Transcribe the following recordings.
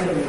చెప్పలేదు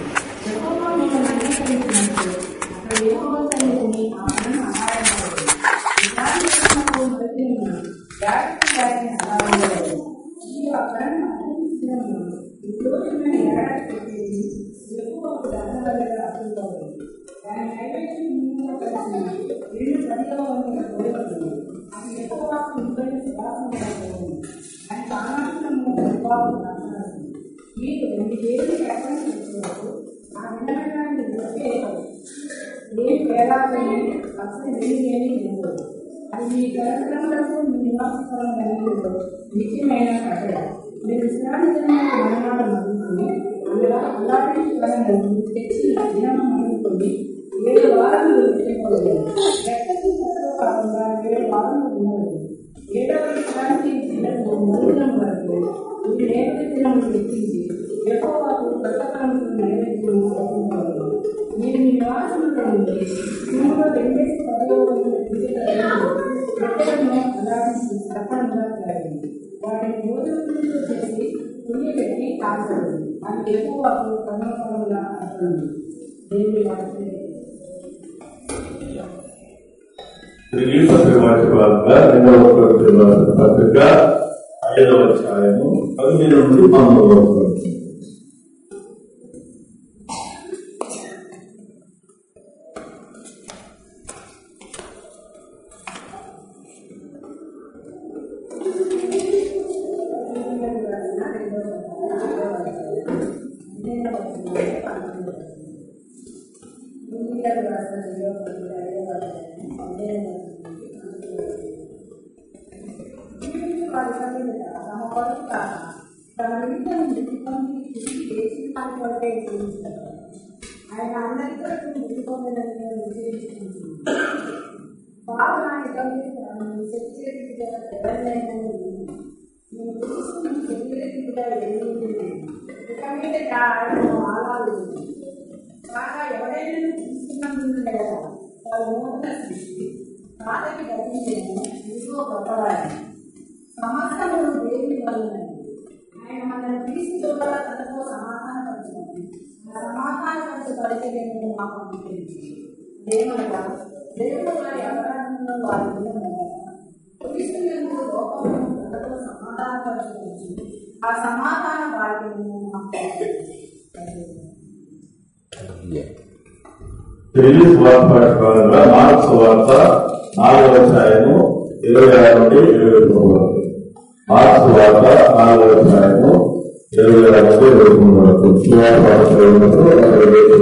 అది మీ కార్యక్రమాలకు మీ నివాసస్థలం కలిగిలో నిత్యమైన కట్టడ మీరు విశ్రాంతి దినాన్ని మరణాలు మరుగుతుంది అలాంటి తెచ్చి దినం మరుగుతుంది ఆయన వాళ్ళ నూతన సృష్టి బాధకి గతించేమో ఇదిగో గొప్పవారి సమస్తము దేవుని వలనది ఆయన మనల్ని తీసుకువల్ల తనతో సమాధానపరచుకుంది ఆ సమాధానపరచబడితే మాకు అనిపించింది దేవుడగా దేవుడు వారి అపరాధంలో వారి క్రీస్తునందు లోకంలో తనతో సమాధానపరచుకుంది ఆ సమాధాన వారిని మాకు తెలుగు వార్త మార్క్స్ వార్త నాలుగవ అధ్యాయము ఇరవై ఆరు నుండి ఇరవై మూడు వరకు. మార్క్స్ వార్త నాలుగవ అధ్యాయము ఇరవై ఆరు నుండి ఇరవై మూడు వరకు. సువార్త వార్త ఇరవై అక్కడ వేరే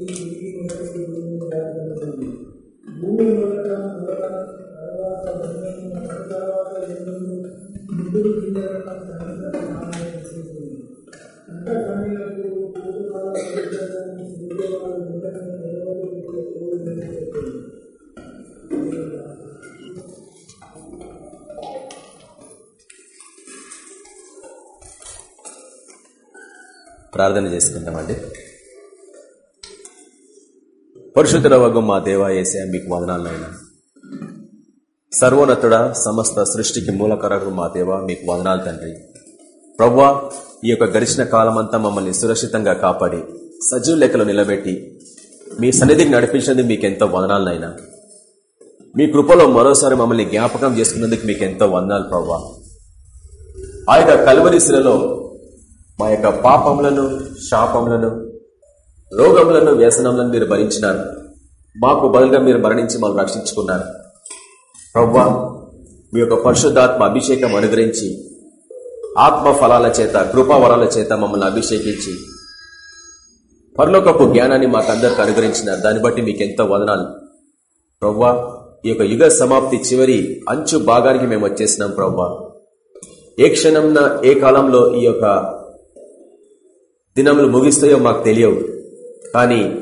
ప్రార్థన చేసుకుంటామండి. పరిశుద్ధుల మా దేవా ఏసే మీకు వదనాలనైనా. సర్వోన్నతుడ సమస్త సృష్టికి మూలకరకు మా దేవ మీకు వదనాలు తండ్రి. ప్రవ్వా ఈ యొక్క గడిచిన కాలమంతా మమ్మల్ని సురక్షితంగా కాపాడి సజీవ లెక్కలు నిలబెట్టి మీ సన్నిధికి నడిపించినందుకు మీకు ఎంతో వదనాలనైనా. మీ కృపలో మరోసారి మమ్మల్ని జ్ఞాపకం చేసుకున్నందుకు మీకు ఎంతో వందనాలు ప్రవ్వా. ఆ యొక్క కలువరిశిలలో మా యొక్క పాపములను శాపములను రోగములను వ్యసనములను మీరు భరించినారు. మాకు బదులుగా మీరు మరణించి మాకు రక్షించుకున్నారు. ప్రవ్వా మీ యొక్క పరిశుద్ధాత్మ అభిషేకం అనుగ్రహించి ఆత్మ ఫలాల చేత కృపావరాల చేత మమ్మల్ని అభిషేకించి పరలోకపు జ్ఞానాన్ని మాకందరికి అనుగ్రహించినారు. దాన్ని బట్టి మీకు ఎంతో వదనాలు. ప్రవ్వా ఈ యొక్క యుగ సమాప్తి చివరి అంచు భాగానికి మేము వచ్చేసినాం ప్రవ్వా. ఏ క్షణంన ఏ కాలంలో ఈ యొక్క దినములు ముగిస్తాయో మాకు తెలియవు. కానీ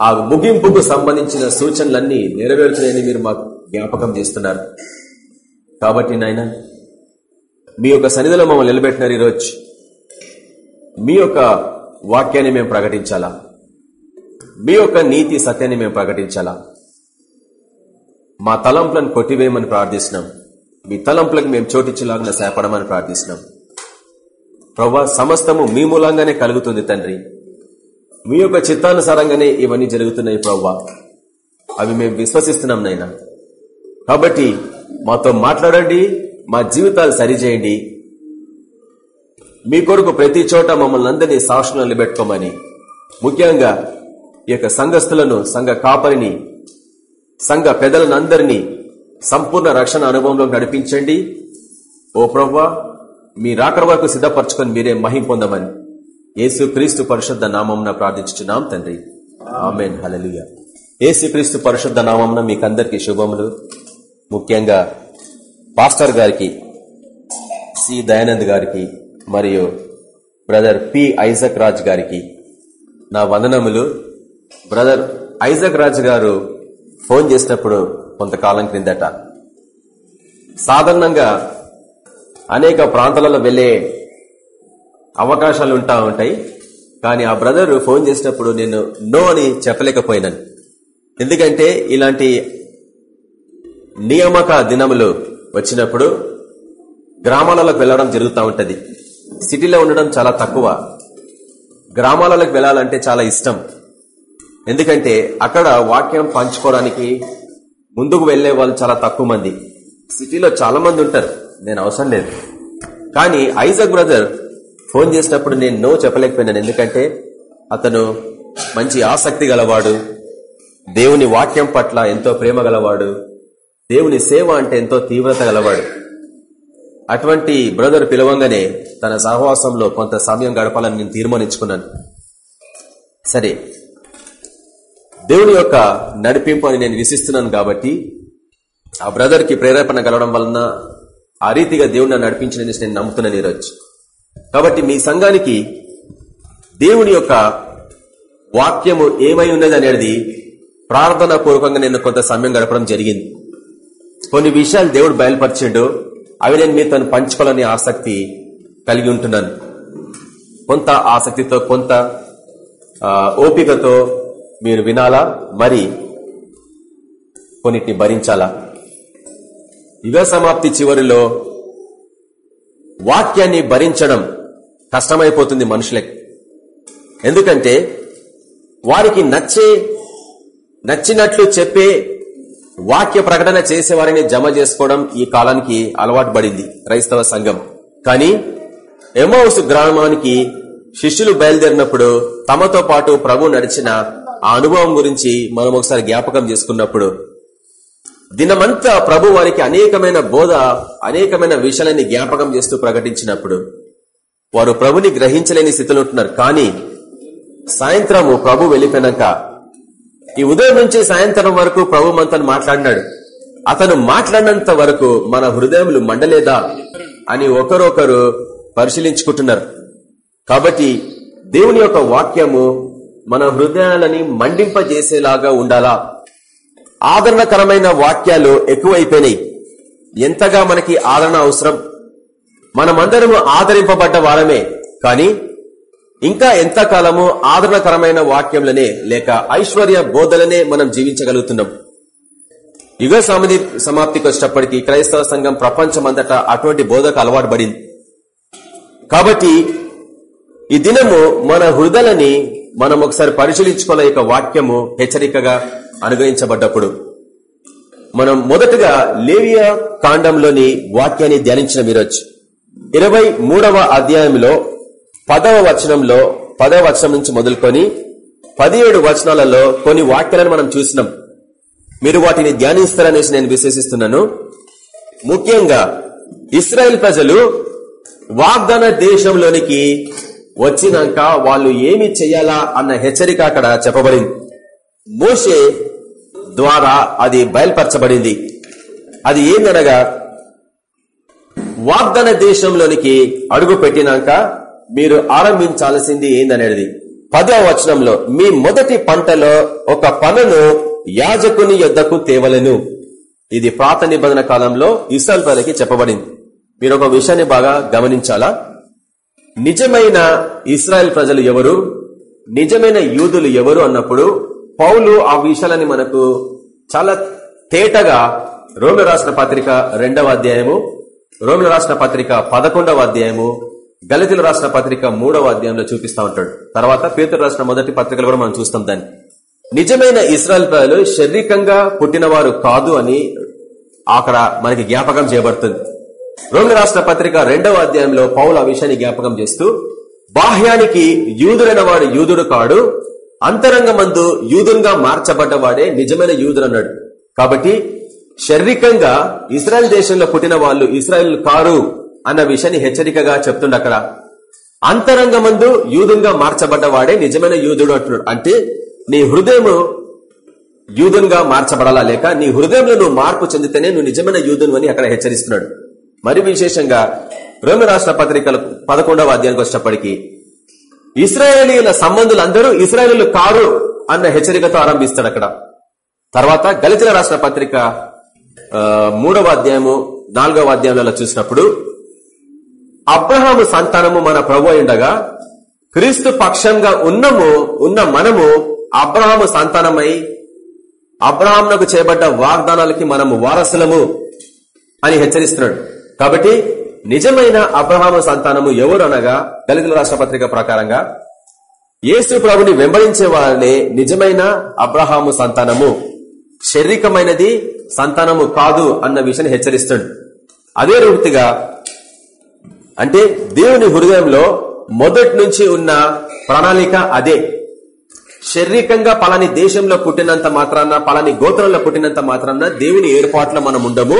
ఆ ముగింపుకు సంబంధించిన సూచనలన్నీ నెరవేరుతున్నాయని మీరు మాకు జ్ఞాపకం చేస్తున్నారు. కాబట్టి నాయన మీ యొక్క సన్నిధిలో మమ్మల్ని నిలబెట్టినారు ఈరోజు. మీ యొక్క వాక్యాన్ని మేము ప్రకటించాలా? మీ యొక్క నీతి సత్యాన్ని మేము ప్రకటించాలా? మా తలంపులను కొట్టివేయమని ప్రార్థిస్తున్నాం. మీ తలంపులకు మేము చోటిచ్చేలాగా సేపడమని ప్రార్థిస్తున్నాం. ప్రభా సమస్తము మీ మూలంగానే కలుగుతుంది తండ్రి. మీ యొక్క చిత్తానుసారంగానే ఇవన్నీ జరుగుతున్నాయి ప్రవ్వా అవి మేము విశ్వసిస్తున్నాం నైనా కాబట్టి మాతో మాట్లాడండి మా జీవితాలు సరిచేయండి. మీ కొరకు ప్రతి చోట మమ్మల్ని అందరినీ సాక్షులు నిలబెట్టుకోమని ముఖ్యంగా ఈ యొక్క సంఘస్థులను సంఘ కాపరిని సంఘ పెదలనందరినీ సంపూర్ణ రక్షణ అనుభవంలో నడిపించండి. ఓ ప్రవ్వా మీ రాకడ వరకు సిద్ధపరచుకొని మీరే మహిం పొందమని యేసు క్రీస్తు పరిశుద్ధ నామం ప్రార్థించున్నాం తండ్రి. ఆమెన్. హలలుయ యేసు క్రీస్తు పరిశుద్ధ నామం మీకందరికి శుభములు. ముఖ్యంగా పాస్టర్ గారికి సి దయానంద్ గారికి మరియు బ్రదర్ పి ఐజక్ రాజ్ గారికి నా వందనములు. బ్రదర్ ఐజక్ రాజ్ గారు ఫోన్ చేసినప్పుడు కొంతకాలం క్రిందట సాధారణంగా అనేక ప్రాంతాలలో వెళ్ళే అవకాశాలు ఉంటా ఉంటాయి. కానీ ఆ బ్రదర్ ఫోన్ చేసినప్పుడు నేను నో అని చెప్పలేకపోయినాను. ఎందుకంటే ఇలాంటి నియామక దినములు వచ్చినప్పుడు గ్రామాలలోకి వెళ్ళడం జరుగుతూ ఉంటుంది. సిటీలో ఉండడం చాలా తక్కువ. గ్రామాలలోకి వెళ్ళాలంటే చాలా ఇష్టం. ఎందుకంటే అక్కడ వాక్యం పంచుకోవడానికి ముందుకు వెళ్ళే వాళ్ళు చాలా తక్కువ మంది. సిటీలో చాలా మంది ఉంటారు. నేను అవసరం లేదు. కానీ ఐజక్ బ్రదర్ ఫోన్ చేసినప్పుడు నేను నో చెప్పలేకపోయినాను. ఎందుకంటే అతను మంచి ఆసక్తి గలవాడు దేవుని వాక్యం పట్ల ఎంతో ప్రేమ గలవాడు దేవుని సేవ అంటే ఎంతో తీవ్రత గలవాడు. అటువంటి బ్రదర్ పిలవంగానే తన సహవాసంలో కొంత సమయం గడపాలని నేను తీర్మానించుకున్నాను. సరే దేవుని యొక్క నడిపింపు అని నేను విసిస్తున్నాను కాబట్టి ఆ బ్రదర్కి ప్రేరేపణ కలవడం వలన ఆ రీతిగా దేవుని నడిపించిన నేను నమ్ముతున్నాను ఈరోజు కాబట్టి మీ సంఘానికి దేవుని యొక్క వాక్యము ఏమై ఉన్నది అనేది ప్రార్థన పూర్వకంగా నేను కొంత సమయం గడపడం జరిగింది. కొన్ని విషయాలు దేవుడు బయలుపరిచిండు. అవి నేను మీతో పంచుకోవాలని ఆసక్తి కలిగి ఉంటున్నాను. కొంత ఆసక్తితో కొంత ఓపికతో మీరు వినాలా? మరి కొన్నిటిని భరించాలా? యుగ సమాప్తి చివరిలో వాక్యాన్ని భరించడం కష్టమైపోతుంది మనుషులకి. ఎందుకంటే వారికి నచ్చే నచ్చినట్లు చెప్పే వాక్య ప్రకటన చేసేవారిని జమ చేసుకోవడం ఈ కాలానికి అలవాటు పడింది క్రైస్తవ సంఘం. కానీ ఎమౌస్ గ్రామానికి శిష్యులు బయలుదేరినప్పుడు తమతో పాటు ప్రభు నడిచిన ఆ అనుభవం గురించి మనం ఒకసారి జ్ఞాపకం చేసుకున్నప్పుడు దినమంతా ప్రభు వారికి అనేకమైన బోధ అనేకమైన విషయాలని జ్ఞాపకం చేస్తూ ప్రకటించినప్పుడు వారు ప్రభుని గ్రహించలేని స్థితిలో ఉంటున్నారు. కానీ సాయంత్రము ప్రభు వెళ్ళిపోయినాక ఈ ఉదయం నుంచి సాయంత్రం వరకు ప్రభు మనతో మాట్లాడినాడు. అతను మాట్లాడినంత వరకు మన హృదయములు మండలేదా అని ఒకరొకరు పరిశీలించుకుంటున్నారు. కాబట్టి దేవుని యొక్క వాక్యము మన హృదయాలని మండింపజేసేలాగా ఉండాలా? ఆదరణకరమైన వాక్యాలు ఎక్కువైపోయినాయి. ఎంతగా మనకి ఆదరణ అవసరం? మనమందరము ఆదరింపబడ్డ వారమే కానీ ఇంకా ఎంత కాలము ఆదరణకరమైన వాక్యంలనే లేక ఐశ్వర్య బోధలనే మనం జీవించగలుగుతున్నాం. యుగ సమధి సమాప్తికి వచ్చినప్పటికీ క్రైస్తవ సంఘం ప్రపంచమంతటా అటువంటి బోధకు అలవాటు పడింది. కాబట్టి ఈ దినము మన హృదయలని మనం ఒకసారి పరిశీలించుకోలే యొక్క వాక్యము హెచ్చరికగా అనుగ్రహించబడ్డప్పుడు. మనం మొదటగా లేవియా కాండంలోని వాక్యాన్ని ధ్యానించిన మీరొచ్చు ఇరవై మూడవ అధ్యాయంలో పదవ వచనంలో పదవ వచనం నుంచి మొదలుకొని పదిహేడు వచనాలలో కొన్ని వాక్యాలను మనం చూసినాం. మీరు వాటిని ధ్యానిస్తారనేసి నేను విశ్వసిస్తున్నాను. ముఖ్యంగా ఇస్రాయల్ ప్రజలు వాగ్దాన దేశంలోనికి వచ్చినాక వాళ్ళు ఏమి చెయ్యాలా అన్న హెచ్చరిక అక్కడ చెప్పబడింది. మోసే ద్వారా అది బయలుపరచబడింది. అది ఏందనగా వాగ్దాన దేశంలోనికి అడుగు పెట్టినాక మీరు ఆరంభించాల్సింది ఏందనేది. పదవ వచనంలో మీ మొదటి పంటలో ఒక పనును యాజకుని యొద్దకు తేవలెను. ఇది పాత నిబంధన కాలంలో ఇస్రాయల్ ప్రజలకి చెప్పబడింది. మీరు ఒక విషయాన్ని బాగా గమనించాలా? నిజమైన ఇస్రాయల్ ప్రజలు ఎవరు? నిజమైన యూదులు ఎవరు అన్నప్పుడు పౌలు ఆ విషయాలని మనకు చాలా తేటగా రోమిల రాసిన పత్రిక రెండవ అధ్యాయము రోమిల రాసిన పత్రిక పదకొండవ అధ్యాయము గలితులు రాసిన పత్రిక మూడవ అధ్యాయంలో చూపిస్తా ఉంటాడు. తర్వాత పేతులు రాసిన మొదటి పత్రికలు కూడా మనం చూస్తాం దాన్ని. నిజమైన ఇస్రాయల్ ప్రజలు శారీరకంగా పుట్టినవారు కాదు అని అక్కడ మనకి జ్ఞాపకం చేయబడుతుంది. రోమిల రాష్ట్ర పత్రిక రెండవ అధ్యాయంలో పౌలు ఆ విషయాన్ని జ్ఞాపకం చేస్తూ బాహ్యానికి యూదుడైన వాడు యూదుడు కాడు అంతరంగమందు యూదునిగా మార్చబడ్డవాడే నిజమైన యూదుడు అన్నాడు కాబట్టి శారీరకంగా ఇస్రాయల్ దేశంలో పుట్టిన వాళ్ళు ఇస్రాయల్ కారు అన్న విషయాన్ని హెచ్చరికగా చెప్తుండ అక్కడ. అంతరంగమందు యూదునిగా మార్చబడ్డవాడే నిజమైన యూదుడు అంటున్నాడు. అంటే నీ హృదయము యూదునిగా మార్చబడాలా లేక నీ హృదయంలో నువ్వు మార్పు చెందితేనే నువ్వు నిజమైన యూదును అని అక్కడ హెచ్చరిస్తున్నాడు. మరి విశేషంగా రోమి రాష్ట్ర పత్రికలు పదకొండవ అధ్యాయానికి వచ్చేటప్పటికి ఇస్రాయేలీల సంబంధులందరూ ఇస్రాయేలీలు కారు అన్న హెచ్చరికతో ఆరంభిస్తాడు అక్కడ. తర్వాత గలిచిన రాష్ట్ర పత్రిక ఆ, మూడవ అధ్యాయము నాలుగవ అధ్యాయంలో చూసినప్పుడు అబ్రహాము సంతానము మన ప్రభు ఉండగా క్రీస్తు పక్షంగా ఉన్నము ఉన్న మనము అబ్రహాము సంతానమై అబ్రహాంకు చేయబడ్డ వాగ్దానాలకి మనము వారసులము అని హెచ్చరిస్తున్నాడు. కాబట్టి నిజమైన అబ్రహాము సంతానము ఎవరు అనగా? దళితుల రాష్ట్ర పత్రిక ప్రకారంగా యేసు ప్రభుని వెంబడించే వాళ్ళే నిజమైన అబ్రహాము సంతానము. శారీరకమైనది సంతానము కాదు అన్న విషయాన్ని హెచ్చరిస్తుంది అదే రీతిగా అంటే దేవుని హృదయంలో మొదటి నుంచి ఉన్న ప్రణాళిక అదే. శారీరకంగా పలాని దేశంలో పుట్టినంత మాత్రాన పలాని గోత్రంలో పుట్టినంత మాత్రాన దేవుని ఏర్పాట్లో మనం ఉండము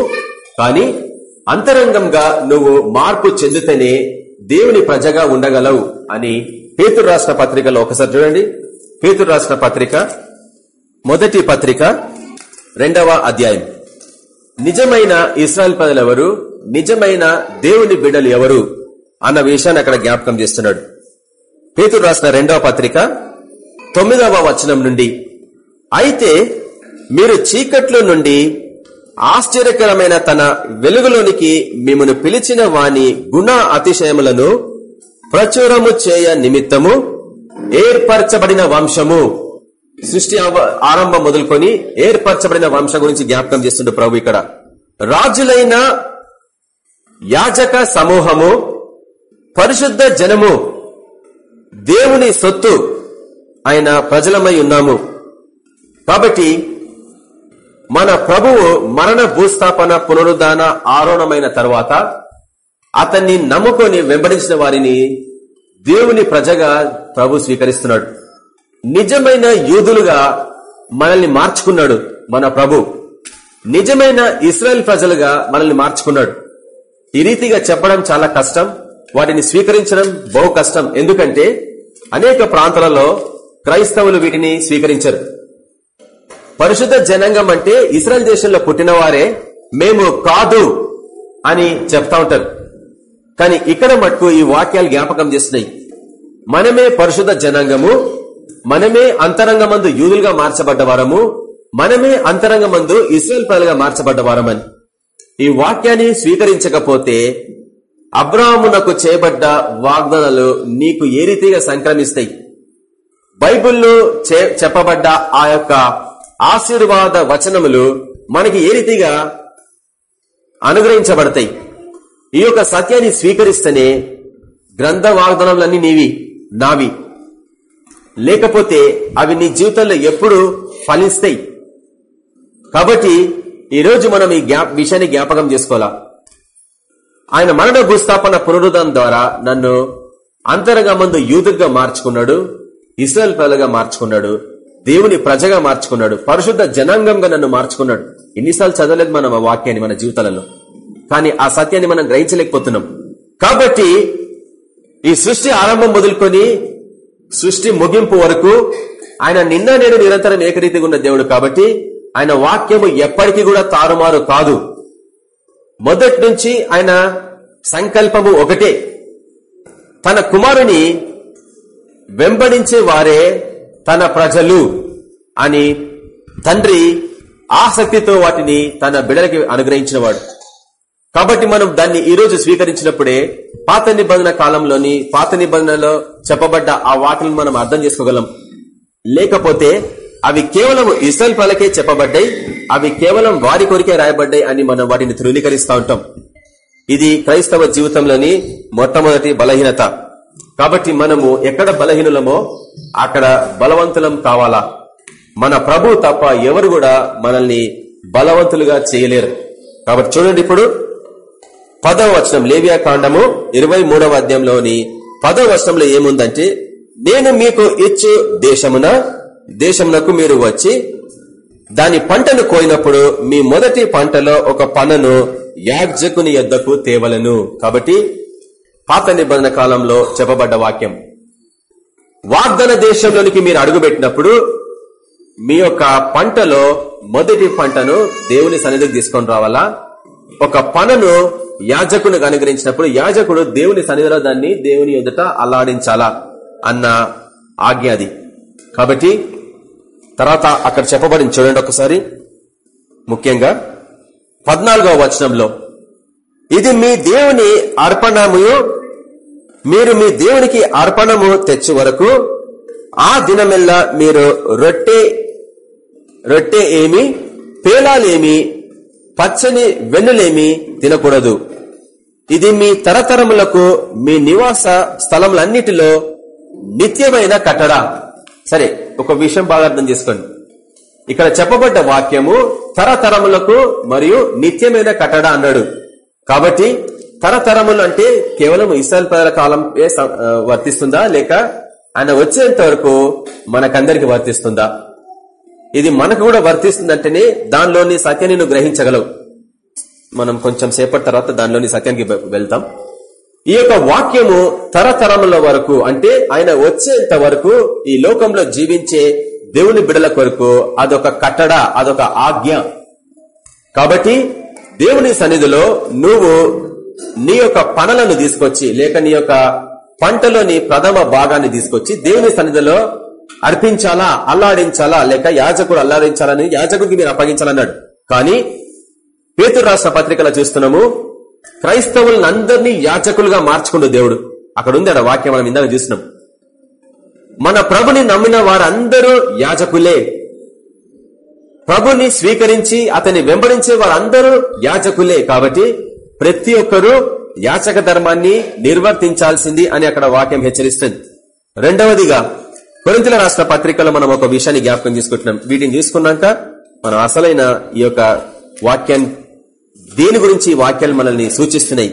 కానీ అంతరంగంగా నువ్వు మార్పు చెందితేనే దేవుని ప్రజగా ఉండగలవు అని పేతురు రాష్ట్ర పత్రికలో ఒకసారి చూడండి. పేతురు రాష్ట్ర పత్రిక మొదటి పత్రిక రెండవ అధ్యాయం. నిజమైన ఇస్రాయల్ పదలు ఎవరు నిజమైన దేవుని బిడ్డలు ఎవరు? అన్న విషయాన్ని అక్కడ జ్ఞాపకం చేస్తున్నాడు. పేతురు రాసిన రెండవ పత్రిక తొమ్మిదవ వచనం నుండి. అయితే మీరు చీకట్లో నుండి ఆశ్చర్యకరమైన తన వెలుగులోనికి మిమ్మను పిలిచిన వాని గుణ అతిశయములను ప్రచురము చేయ నిమిత్తము ఏర్పరచబడిన వంశము. సృష్టి ఆరంభం మొదలుకొని ఏర్పరచబడిన వంశం గురించి జ్ఞాపకం చేస్తుండే ప్రభు ఇక్కడ. రాజులైన యాజక సమూహము పరిశుద్ధ జనము దేవుని సొత్తు ఆయన ప్రజలమై ఉన్నాము. కాబట్టి మన ప్రభువు మరణ భూస్థాపన పునరుద్ధాన ఆరోహణమైన తర్వాత అతన్ని నమ్ముకొని వెంబడించిన వారిని దేవుని ప్రజగా ప్రభు స్వీకరిస్తున్నాడు. నిజమైన యూదులుగా మనల్ని మార్చుకున్నాడు మన ప్రభు. నిజమైన ఇస్రాయల్ ప్రజలుగా మనల్ని మార్చుకున్నాడు. ఈ రీతిగా చెప్పడం చాలా కష్టం. వాటిని స్వీకరించడం బహు కష్టం. ఎందుకంటే అనేక ప్రాంతాలలో క్రైస్తవులు వీటిని స్వీకరించరు. పరిశుద్ధ జనాంగం అంటే ఇస్రాయల్ దేశంలో పుట్టినవారే మేము కాదు అని చెప్తా ఉంటారు. కానీ ఇక్కడ మటుకు ఈ వాక్యాలు జ్ఞాపకం చేస్తున్నాయి. మనమే పరిశుద్ధ జనాంగము మనమే అంతరంగమందు యూదులుగా మార్చబడ్డవారము మనమే అంతరంగమందు ఇస్రాయల్ ప్రజలుగా మార్చబడ్డవారమని ఈ వాక్యాన్ని స్వీకరించకపోతే అబ్రాహమునకు చేయబడ్డ వాగ్దానాలు నీకు ఏ రీతిగా సంక్రమిస్తాయి? బైబిల్లో చే- చెప్పబడ్డ ఆ యొక్క ఆశీర్వాద వచనములు మనకి ఏ రీతిగా అనుగ్రహించబడతాయి? ఈ యొక్క సత్యాన్ని స్వీకరిస్తేనే గ్రంథ వాగ్దానములన్నీ నీవి నావి. లేకపోతే అవి నీ జీవితంలో ఎప్పుడు ఫలిస్తాయి. కాబట్టి ఈరోజు మనం ఈ జ్ఞా విషయాన్ని జ్ఞాపకం చేసుకోవాలా? ఆయన మరణ భూస్థాపన పునరుద్ధం ద్వారా నన్ను అంతరంగా మందు యూదుగా మార్చుకున్నాడు ఇస్రాయల్ పిల్లగా మార్చుకున్నాడు దేవుని ప్రజగా మార్చుకున్నాడు. పరిశుద్ధ జనాంగంగా నన్ను మార్చుకున్నాడు. ఎన్నిసార్లు చదవలేదు మనం ఆ వాక్యాన్ని మన జీవితాలలో. కానీ ఆ సత్యాన్ని మనం గ్రహించలేకపోతున్నాం. కాబట్టి ఈ సృష్టి ఆరంభం మొదలుకొని సృష్టి ముగింపు వరకు ఆయన నిన్న నేడు నిరంతరం ఏకరీతిగా ఉన్న దేవుడు కాబట్టి ఆయన వాక్యము ఎప్పటికీ కూడా తారుమారు కాదు. మొదటి నుంచి ఆయన సంకల్పము ఒకటే. తన కుమారుని వెంబడించే వారే తన ప్రజలు అని తండ్రి ఆసక్తితో వాటిని తన బిడలకి అనుగ్రహించినవాడు. కాబట్టి మనం దాన్ని ఈ రోజు స్వీకరించినప్పుడే పాత నిబంధన కాలంలోని పాత నిబంధనలో చెప్పబడ్డ ఆ వాటిని మనం అర్థం చేసుకోగలం. లేకపోతే అవి కేవలం ఇసల్ పలకే చెప్పబడ్డాయి అవి కేవలం వారి కొరికే రాయబడ్డాయి అని మనం వాటిని ధృవీకరిస్తూ ఉంటాం. ఇది క్రైస్తవ జీవితంలోని మొట్టమొదటి బలహీనత. కాబట్టి మనము ఎక్కడ బలహీనులమో అక్కడ బలవంతులం కావాలా? మన ప్రభు తప్ప ఎవరు కూడా మనల్ని బలవంతులుగా చేయలేరు. కాబట్టి చూడండి ఇప్పుడు పదవ వచనం లేవియా కాండము ఇరవై మూడవ అధ్యాయంలోని పదవ వచనంలో ఏముందంటే నేను మీకు ఇచ్చు దేశమున దేశమునకు మీరు వచ్చి దాని పంటను కోయినప్పుడు మీ మొదటి పంటలో ఒక పనను యాగ్జకుని యొద్దకు తేవలను. కాబట్టి పాత నిబంధన కాలంలో చెప్పబడ్డ వాక్యం. వాగ్దాన దేశంలోనికి మీరు అడుగుపెట్టినప్పుడు మీ యొక్క పంటలో మొదటి పంటను దేవుని సన్నిధికి తీసుకొని రావాలా? ఒక పనను యాజకునికి అనుగ్రహించినప్పుడు యాజకుడు దేవుని సన్నిధిలో దాన్ని దేవుని ఎదుట అల్లాడించాలా అన్న ఆజ్ఞ అది. కాబట్టి తర్వాత అక్కడ చెప్పబడింది చూడండి ఒకసారి. ముఖ్యంగా పద్నాలుగవ వచనంలో ఇది మీ దేవుని అర్పణము మీరు మీ దేవునికి అర్పణము తెచ్చు వరకు ఆ దినమెల్లా మీరు రొట్టె రొట్టె ఏమి పేలాలేమి పచ్చని వెన్నులేమి తినకూడదు. ఇది మీ తరతరములకు మీ నివాస స్థలములన్నిటిలో నిత్యమైన కట్టడా. సరే ఒక విషయం బాగా అర్థం చేసుకోండి. ఇక్కడ చెప్పబడ్డ వాక్యము తరతరములకు మరియు నిత్యమైన కట్టడా అన్నాడు. కాబట్టి తరతరములు అంటే కేవలం ఇస్రాయల్ ప్రజల కాలం వర్తిస్తుందా? లేక ఆయన వచ్చేంత వరకు మనకందరికి వర్తిస్తుందా? ఇది మనకు కూడా వర్తిస్తుందంటేనే దానిలోని సత్యాన్ని నువ్వు గ్రహించగలవు. మనం కొంచెం సేపటి తర్వాత దానిలోని సత్యానికి వెళ్తాం. ఈ యొక్క వాక్యము తరతరముల వరకు అంటే ఆయన వచ్చేంత వరకు ఈ లోకంలో జీవించే దేవుని బిడల కొరకు అదొక కట్టడ అదొక ఆజ్ఞ. కాబట్టి దేవుని సన్నిధిలో నువ్వు నీ యొక్క పనులను తీసుకొచ్చి లేక నీ యొక్క పంటలోని ప్రథమ భాగాన్ని తీసుకొచ్చి దేవుని సన్నిధిలో అర్పించాలా అల్లాడించాలా లేక యాజకుడు అల్లాడించాలని యాజకుడికి మీరు అప్పగించాలన్నాడు. కానీ పేతురు రాష్ట్ర పత్రికలో చూస్తున్నాము క్రైస్తవులందరినీ యాచకులుగా మార్చుకుండు దేవుడు. అక్కడ ఉంది అక్కడ వాక్యం మనం ఇందాక చూసినాం మన ప్రభుని నమ్మిన వారందరూ యాజకులే. ప్రభుని స్వీకరించి అతన్ని వెంబడించే వారందరూ యాజకులే. కాబట్టి ప్రతి ఒక్కరూ యాచక ధర్మాన్ని నిర్వర్తించాల్సింది అని అక్కడ వాక్యం హెచ్చరిస్తుంది. రెండవదిగా కొరింతల రాష్ట్ర పత్రికలో మనం ఒక విషయాన్ని జ్ఞాపకం తీసుకుంటున్నాం. వీటిని తీసుకున్నాక మనం అసలైన ఈ యొక్క వాక్యాన్ని దేని గురించి వాక్యాలు మనల్ని సూచిస్తున్నాయి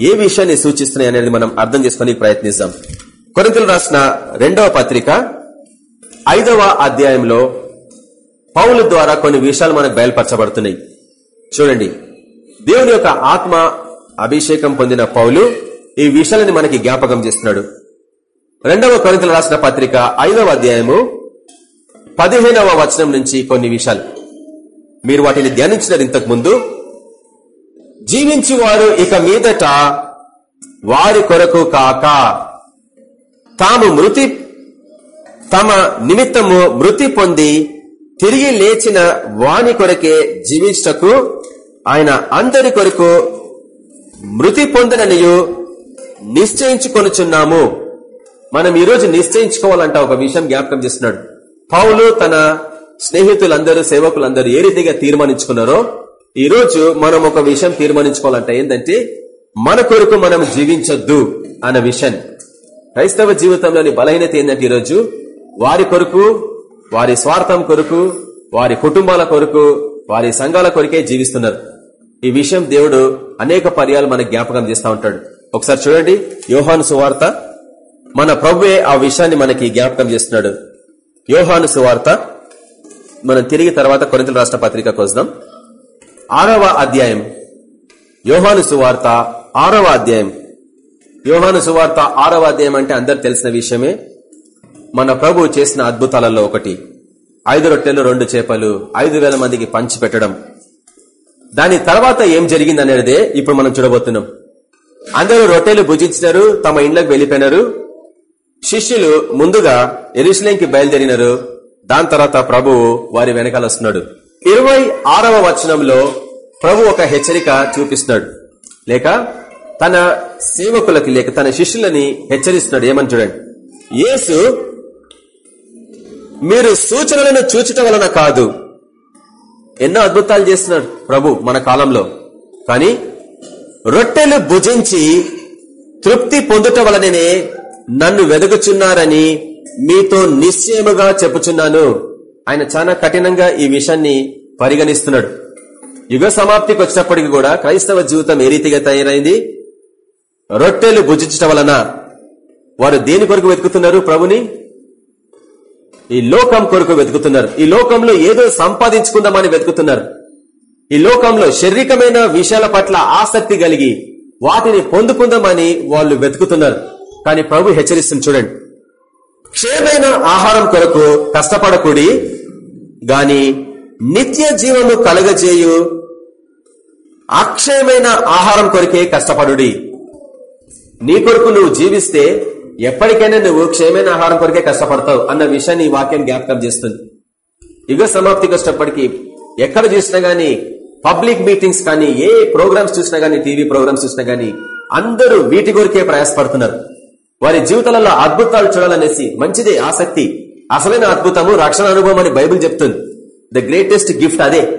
ఏ విషయాన్ని సూచిస్తున్నాయి అనేది మనం అర్థం చేసుకుని ప్రయత్నిస్తాం కొరింతలు రాసిన రెండవ పత్రిక ఐదవ అధ్యాయంలో పౌలు ద్వారా కొన్ని విషయాలు మనకు బయలుపరచబడుతున్నాయి. చూడండి. దేవుని యొక్క ఆత్మ అభిషేకం పొందిన పౌలు ఈ విషయాలని మనకి జ్ఞాపకం చేస్తున్నాడు. రెండవ కొరింతలు రాసిన పత్రిక ఐదవ అధ్యాయము పదిహేనవ వచనం నుంచి కొన్ని విషయాలు. మీరు వాటిని ధ్యానించినారు ఇంతకు ముందు జీవించువారు ఇక మీదట వారి కొరకు కాక తాము మృతి తమ నిమిత్తము మృతి పొంది తిరిగి లేచిన వాని కొరకే జీవించటకు ఆయన అందరి కొరకు మృతి పొందననియు నిశ్చయించుకొనుచున్నాము. మనం ఈరోజు నిశ్చయించుకోవాలంట ఒక విషయం జ్ఞాపకం చేస్తున్నాడు. పౌలు తన స్నేహితులందరూ సేవకులందరూ ఏ రీతిగా తీర్మానించుకున్నారో ఈ రోజు మనం ఒక విషయం తీర్మానించుకోవాలంట. ఏంటంటే మన కొరకు మనం జీవించొద్దు అన్న విషయం క్రైస్తవ జీవితంలోని బలహీనత ఏంటంటే ఈరోజు వారి కొరకు వారి స్వార్థం కొరకు వారి కుటుంబాల కొరకు వారి సంఘాల కొరకే జీవిస్తున్నారు. ఈ విషయం దేవుడు అనేక పర్యాలు మనకు జ్ఞాపకం చేస్తూ ఉంటాడు. ఒకసారి చూడండి యోహాను సువార్త. మన ప్రభువే ఆ విషయాన్ని మనకి జ్ఞాపకం చేస్తున్నాడు. యోహాను సువార్త. మనం తిరిగి తర్వాత కొరింతల రాష్ట్ర పత్రికకు వద్దాం ఆరవ అధ్యాయం. యోహాను సువార్త ఆరవ అధ్యాయం. యోహాను సువార్త ఆరవ అధ్యాయం అంటే అందరు తెలిసిన విషయమే. మన ప్రభు చేసిన అద్భుతాలలో ఒకటి. ఐదు రొట్టెలు రెండు చేపలు ఐదు మందికి పంచి పెట్టడం. దాని తర్వాత ఏం జరిగింది అనేదే ఇప్పుడు మనం చూడబోతున్నాం. అందరూ రొట్టెలు భుజించినారు తమ ఇండ్లకు వెళ్ళిపోయినారు శిష్యులు ముందుగా ఎరుసలేంకి బయలుదేరినారు. దాని తర్వాత ప్రభువు వారి వెనకాల వస్తున్నాడు. ఇరవై ఆరవ వచనంలో ప్రభు ఒక హెచ్చరిక చూపిస్తున్నాడు. లేక తన సేవకులకి లేక తన శిష్యులని హెచ్చరిస్తున్నాడు. ఏమని చూడండి. యేసు మీరు సూచనలను చూచటం వలన కాదు. ఎన్నో అద్భుతాలు చేస్తున్నాడు ప్రభు మన కాలంలో. కానీ రొట్టెలు భుజించి తృప్తి పొందుట వలననే నన్ను వెదకుచున్నారని మీతో నిశ్చయముగా చెప్పుచున్నాను. ఆయన చాలా కఠినంగా ఈ విషయాన్ని పరిగణిస్తున్నాడు. యుగ సమాప్తికి వచ్చినప్పటికీ కూడా క్రైస్తవ జీవితం ఏ రీతిగా తయారైంది? రొట్టెలు భుజించటం వలన వారు దేని కొరకు వెతుకుతున్నారు ప్రభుని? ఈ లోకం కొరకు వెతుకుతున్నారు. ఈ లోకంలో ఏదో సంపాదించుకుందామని వెతుకుతున్నారు. ఈ లోకంలో శారీరకమైన విషయాల పట్ల ఆసక్తి కలిగి వాటిని పొందుకుందామని వాళ్ళు వెతుకుతున్నారు. కానీ ప్రభు హెచ్చరిస్తుంది చూడండి. క్షయమైన ఆహారం కొరకు కష్టపడకూడి గాని నిత్య జీవము కలగజేయు అక్షయమైన ఆహారం కొరకే కష్టపడుడి. నీ కొరకు నువ్వు జీవిస్తే ఎప్పటికైనా నువ్వు క్షేమైన ఆహారం కొరకే కష్టపడతావు అన్న విషయాన్ని ఈ వాక్యం జ్ఞాపకం చేస్తుంది. యుగ సమాప్తికి వచ్చినప్పటికీ ఎక్కడ చూసినా గానీ పబ్లిక్ మీటింగ్స్ కానీ ఏ ప్రోగ్రామ్స్ చూసినా గానీ టీవీ ప్రోగ్రామ్స్ చూసినా గానీ అందరూ వీటి కొరికే ప్రయాసపడుతున్నారు. వారి జీవితాలలో అద్భుతాలు చూడాలనేసి మంచిదే ఆసక్తి. అసలైన అద్భుతము రక్షణ అనుభవం అని బైబిల్ చెప్తుంది. ద గ్రేటెస్ట్ గిఫ్ట్ అదే.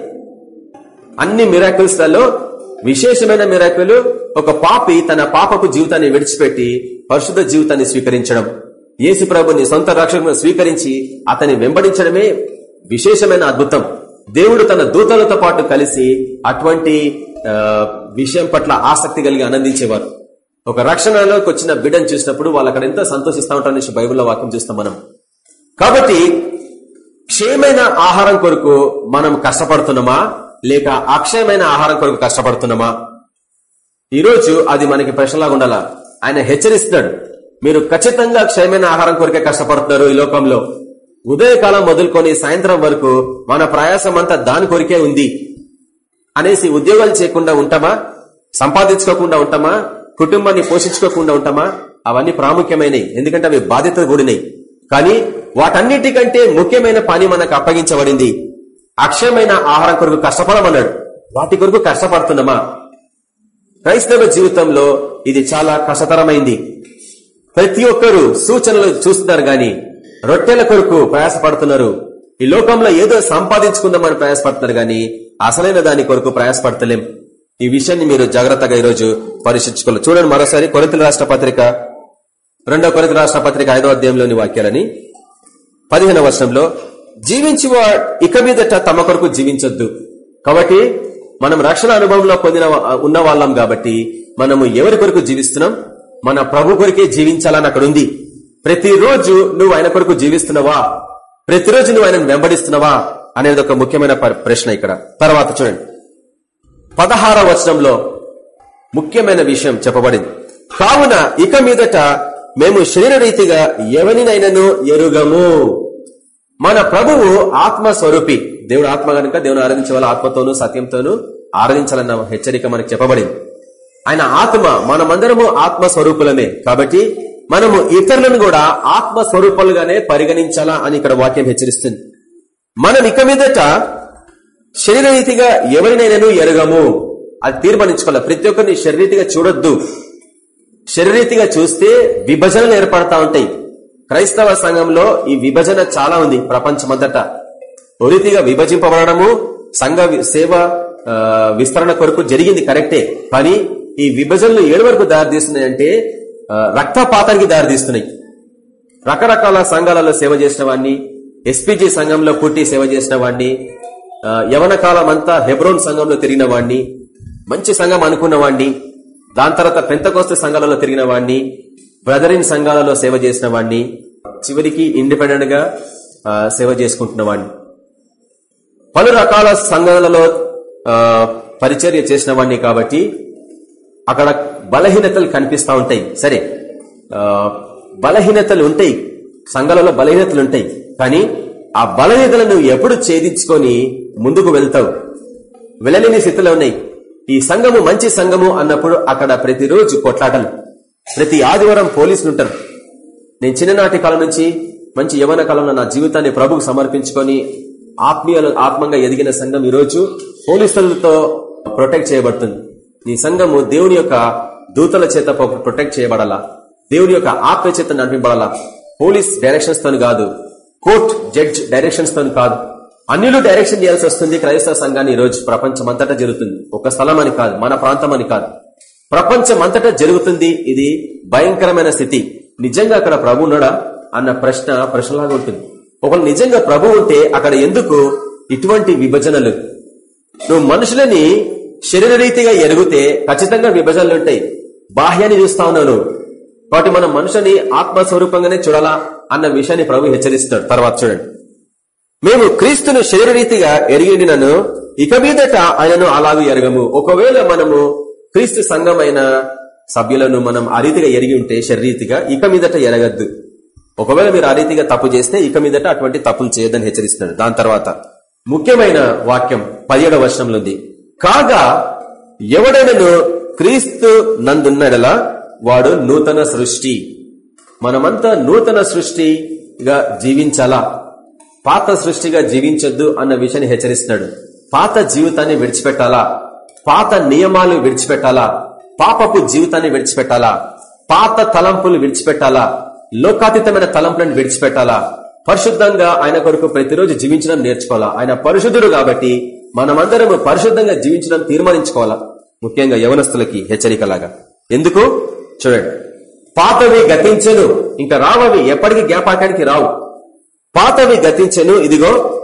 అన్ని మిరాకిల్స్లలో విశేషమైన మిరాకిల్ ఒక పాపి తన పాపకు జీవితాన్ని విడిచిపెట్టి పరిశుద్ధ జీవితాన్ని స్వీకరించడం. యేసు ప్రభుని సొంత రక్షకులను స్వీకరించి అతని వెంబడించడమే విశేషమైన అద్భుతం. దేవుడు తన దూతలతో పాటు కలిసి అటువంటి విషయం పట్ల ఆసక్తి కలిగి ఆనందించేవారు. ఒక రక్షణలోకి వచ్చిన బిడ్డను చూసినప్పుడు వాళ్ళు అక్కడ ఎంతో సంతోషిస్తా ఉంటారని బైబిల్లో వాక్యం చూస్తాం మనం. కాబట్టి క్షయమైన ఆహారం కొరకు మనం కష్టపడుతున్నామా? లేక అక్షయమైన ఆహారం కొరకు కష్టపడుతున్నామా? ఈరోజు అది మనకి ప్రశ్నలాగా ఉండాలా? ఆయన హెచ్చరిస్తున్నాడు. మీరు ఖచ్చితంగా క్షయమైన ఆహారం కొరకే కష్టపడుతున్నారు ఈ లోకంలో. ఉదయకాలం మొదలుకొని సాయంత్రం వరకు మన ప్రయాసం అంతా దాని కొరికే ఉంది. అనేసి ఉద్యోగాలు చేయకుండా ఉంటామా? సంపాదించుకోకుండా ఉంటామా? కుటుంబాన్ని పోషించుకోకుండా ఉంటామా? అవన్నీ ప్రాముఖ్యమైనవి ఎందుకంటే అవి బాధ్యత కూడినాయి. కానీ వాటన్నిటికంటే ముఖ్యమైన పని మనకు అప్పగించబడింది. అక్షయమైన ఆహారం కొరకు కష్టపడమన్నాడు. వాటి కొరకు కష్టపడుతున్నామా? క్రైస్తవ జీవితంలో ఇది చాలా కష్టతరమైంది. ప్రతి ఒక్కరు సూచనలు చూస్తున్నారు గాని రొట్టెల కొరకు ప్రయాసపడుతున్నారు. ఈ లోకంలో ఏదో సంపాదించుకుందామని ప్రయాసపడుతున్నారు గాని అసలైన దాని కొరకు ప్రయాసపడతలేం. ఈ విషయాన్ని మీరు జాగ్రత్తగా ఈరోజు పరిశీలించుకోవాలి. చూడండి మరోసారి కొరింతల రాష్ట్ర పత్రిక రెండో కొరింతల రాష్ట్ర పత్రిక ఐదో అధ్యాయంలోని వాక్యాలని. పదిహేను వర్షంలో జీవించి ఇక మీదట తమ కొరకు జీవించొద్దు. కాబట్టి మనం రక్షణ అనుభవంలో పొందిన ఉన్న వాళ్ళం కాబట్టి మనము ఎవరి కొరకు జీవిస్తున్నాం? మన ప్రభు కొరికే జీవించాలని అక్కడ ఉంది. ప్రతిరోజు నువ్వు ఆయన కొరకు జీవిస్తున్నావా? ప్రతిరోజు నువ్వు ఆయనను వెంబడిస్తున్నావా? అనేది ఒక ముఖ్యమైన ప్రశ్న ఇక్కడ. తర్వాత చూడండి. పదహార వచనంలో ముఖ్యమైన విషయం చెప్పబడింది. కావున ఇక మీదట మేము శరీర రీతిగా ఎవరినైనాను ఎరుగము? మన ప్రభువు ఆత్మ స్వరూపి దేవుడు ఆత్మ కనుక దేవుని ఆరాధించే ఆత్మతోనూ సత్యంతోనూ ఆరాధించాలన్న హెచ్చరిక మనకు చెప్పబడింది. ఆయన ఆత్మ మనమందరము ఆత్మ స్వరూపులమే కాబట్టి మనము ఇతరులను కూడా ఆత్మ స్వరూపాలుగానే పరిగణించాలా అని ఇక్కడ వాక్యం హెచ్చరిస్తుంది. మనం ఇక మీదట శరీరరీతిగా ఎవరినైనాను ఎరగము. అది తీర్మానించుకోవాలి? ప్రతి ఒక్కరిని శరీరీతిగా చూడొద్దు. శరీరీతిగా చూస్తే విభజనలు ఏర్పడతా ఉంటాయి. క్రైస్తవ సంఘంలో ఈ విభజన చాలా ఉంది ప్రపంచమంతటా. రీతిగా విభజింపబడము సంఘ సేవ విస్తరణ కొరకు జరిగింది కరెక్టే. కానీ ఈ విభజనలు ఏడు వరకు దారితీస్తున్నాయి అంటే రక్తపాతానికి దారితీస్తున్నాయి. రకరకాల సంఘాలలో సేవ చేసిన వాడిని ఎస్పీజీ సంఘంలో పుట్టి సేవ చేసిన వాడిని యవన కాలం అంతా హెబ్రోన్ సంఘంలో తిరిగిన వాడిని మంచి సంఘం అనుకున్న వాడిని దాని తర్వాత పెంతకోస్త సంఘాలలో తిరిగిన వాడిని బ్రదరిన్ సంఘాలలో సేవ చేసిన వాడిని చివరికి ఇండిపెండెంట్గా సేవ చేసుకుంటున్న వాడిని పలు రకాల సంఘాలలో పరిచర్య చేసిన వాడిని కాబట్టి అక్కడ బలహీనతలు కనిపిస్తా ఉంటాయి. సరే బలహీనతలు ఉంటాయి. సంఘాలలో బలహీనతలు ఉంటాయి. కానీ ఆ బలహీనతలను ఎప్పుడు ఛేదించుకొని ముందుకు వెళ్తావు? వెళ్ళలేని స్థితిలో ఉన్నాయి. ఈ సంఘము మంచి సంఘము అన్నప్పుడు అక్కడ ప్రతిరోజు కొట్లాటలు. ప్రతి ఆదివారం పోలీసులు ఉంటారు. నేను చిన్ననాటి కాలం నుంచి మంచి యవన కాలంలో నా జీవితాన్ని ప్రభుకు సమర్పించుకొని ఆత్మీయ ఆత్మంగా ఎదిగిన సంఘం ఈరోజు పోలీసులతో ప్రొటెక్ట్ చేయబడుతుంది. నీ సంఘము దేవుని యొక్క దూతల చేత ప్రొటెక్ట్ చేయబడాలా? దేవుని యొక్క ఆత్మ చేత నడిపించబడాలా పోలీస్ డైరెక్షన్స్తో కాదు. కోర్ట్ జడ్జ్ డైరెక్షన్స్తో కాదు. అన్నిలు డైరెక్షన్ చేయాల్సి వస్తుంది క్రైస్తవ సంఘాన్ని ఈ రోజు ప్రపంచం అంతటా జరుగుతుంది. ఒక స్థలం అని కాదు మన ప్రాంతం అని కాదు. ప్రపంచం అంతటా జరుగుతుంది. ఇది భయంకరమైన స్థితి. నిజంగా అక్కడ ప్రభు ఉన్నాడా? అన్న ప్రశ్న ప్రశ్నలాగా ఉంటుంది. ఒక నిజంగా ప్రభు ఉంటే అక్కడ ఎందుకు ఇటువంటి విభజనలు? నువ్వు మనుషులని శరీరరీతిగా ఎరుగుతే ఖచ్చితంగా విభజనలు ఉంటాయి. బాహ్యాన్ని చూస్తా ఉన్నావు కాబట్టి మనం మనుషుని ఆత్మస్వరూపంగానే చూడాలా అన్న విషయాన్ని ప్రభు హెచ్చరిస్తాడు. తర్వాత చూడండి. మేము క్రీస్తును శరీరరీతిగా ఎరిగినను ఇక మీదట ఆయనను అలాగే ఎరగము. ఒకవేళ మనము క్రీస్తు సంఘమైన సభ్యులను మనం ఆ రీతిగా ఎరిగి ఉంటే శరీరీతిగా ఇక మీదట ఎరగద్దు. ఒకవేళ మీరు ఆ రీతిగా తప్పు చేస్తే ఇక మీదట అటువంటి తప్పులు చేయొద్దని హెచ్చరిస్తున్నాడు. దాని తర్వాత ముఖ్యమైన వాక్యం పదిహేడవ వర్షంలో ఉంది. కాగా ఎవడైనను క్రీస్తు నందున్నడలా వాడు నూతన సృష్టి. మనమంతా నూతన సృష్టిగా జీవించాలా? పాత సృష్టిగా జీవించొద్దు అన్న విషయాన్ని హెచ్చరిస్తున్నాడు. పాత జీవితాన్ని విడిచిపెట్టాలా? పాత నియమాలు విడిచిపెట్టాలా? పాపపు జీవితాన్ని విడిచిపెట్టాలా? పాత తలంపులు విడిచిపెట్టాలా? లోకాతీతమైన తలంపులను విడిచిపెట్టాలా? పరిశుద్ధంగా ఆయన కొరకు ప్రతిరోజు జీవించడం నేర్చుకోవాలా? ఆయన పరిశుద్ధుడు కాబట్టి మనమందరము పరిశుద్ధంగా జీవించడం తీర్మానించుకోవాలా? ముఖ్యంగా యవనస్తులకి హెచ్చరికలాగా. ఎందుకు? చూడండి. పాతవి గతించను ఇంకా రావవి ఎప్పటికీ జ్ఞాపకానికి రావు. పాతవి గతించెను ఇదిగో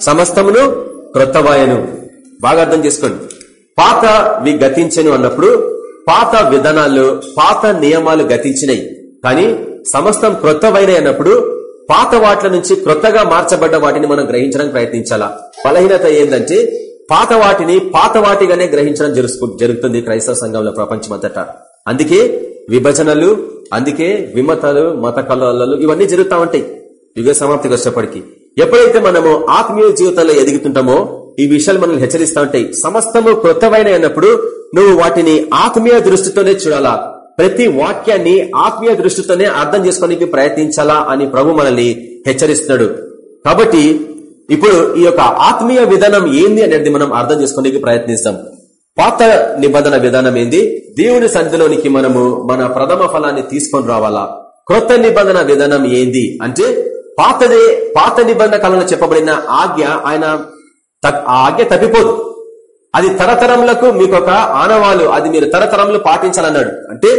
సమస్తమును క్రొత్తవాయను. బాగా అర్థం చేసుకోండి. పాతవి గతించను అన్నప్పుడు పాత విధానాలు పాత నియమాలు గతించినాయి. కానీ సమస్తం క్రొత్తవైన అన్నప్పుడు పాత వాట్ల నుంచి క్రొత్తగా మార్చబడ్డ వాటిని మనం గ్రహించడానికి ప్రయత్నించాలా? బలహీనత ఏంటంటే పాత వాటిని పాత వాటిగానే గ్రహించడం జరుగుతుంది క్రైస్తవ సంఘంలో ప్రపంచమంతటా. అందుకే విభజనలు అందుకే విమతలు మత కలలు ఇవన్నీ జరుగుతూ ఉంటాయి. యుగ సమాప్తికి వచ్చేప్పటికి. ఎప్పుడైతే మనము ఆత్మీయ జీవితంలో ఎదుగుతుంటామో ఈ విషయాలు మనల్ని హెచ్చరిస్తూ ఉంటాయి. సమస్తము క్రొత్తవైన అన్నప్పుడు నువ్వు వాటిని ఆత్మీయ దృష్టితోనే చూడాలా? ప్రతి వాక్యాన్ని ఆత్మీయ దృష్టితోనే అర్థం చేసుకోడానికి ప్రయత్నించాలా అని ప్రభు మనల్ని హెచ్చరిస్తున్నాడు. కాబట్టి ఇప్పుడు ఈ యొక్క ఆత్మీయ విధానం ఏంది అనేది మనం అర్థం చేసుకోడానికి ప్రయత్నిస్తాం. పాత నిబంధన విధానం ఏంది? దేవుని సంధిలోనికి మనము మన ప్రథమ ఫలాన్ని తీసుకొని రావాలా? క్రొత్త నిబంధన విధానం ఏంది అంటే పాతదే పాత నిబంధన కాలంలో చెప్పబడిన ఆజ్ఞ ఆయన ఆ ఆజ్ఞ తప్పిపోదు. అది తరతరములకు మీకు ఒక ఆనవాలు అది మీరు తరతరంలో పాటించాలన్నాడు. అంటే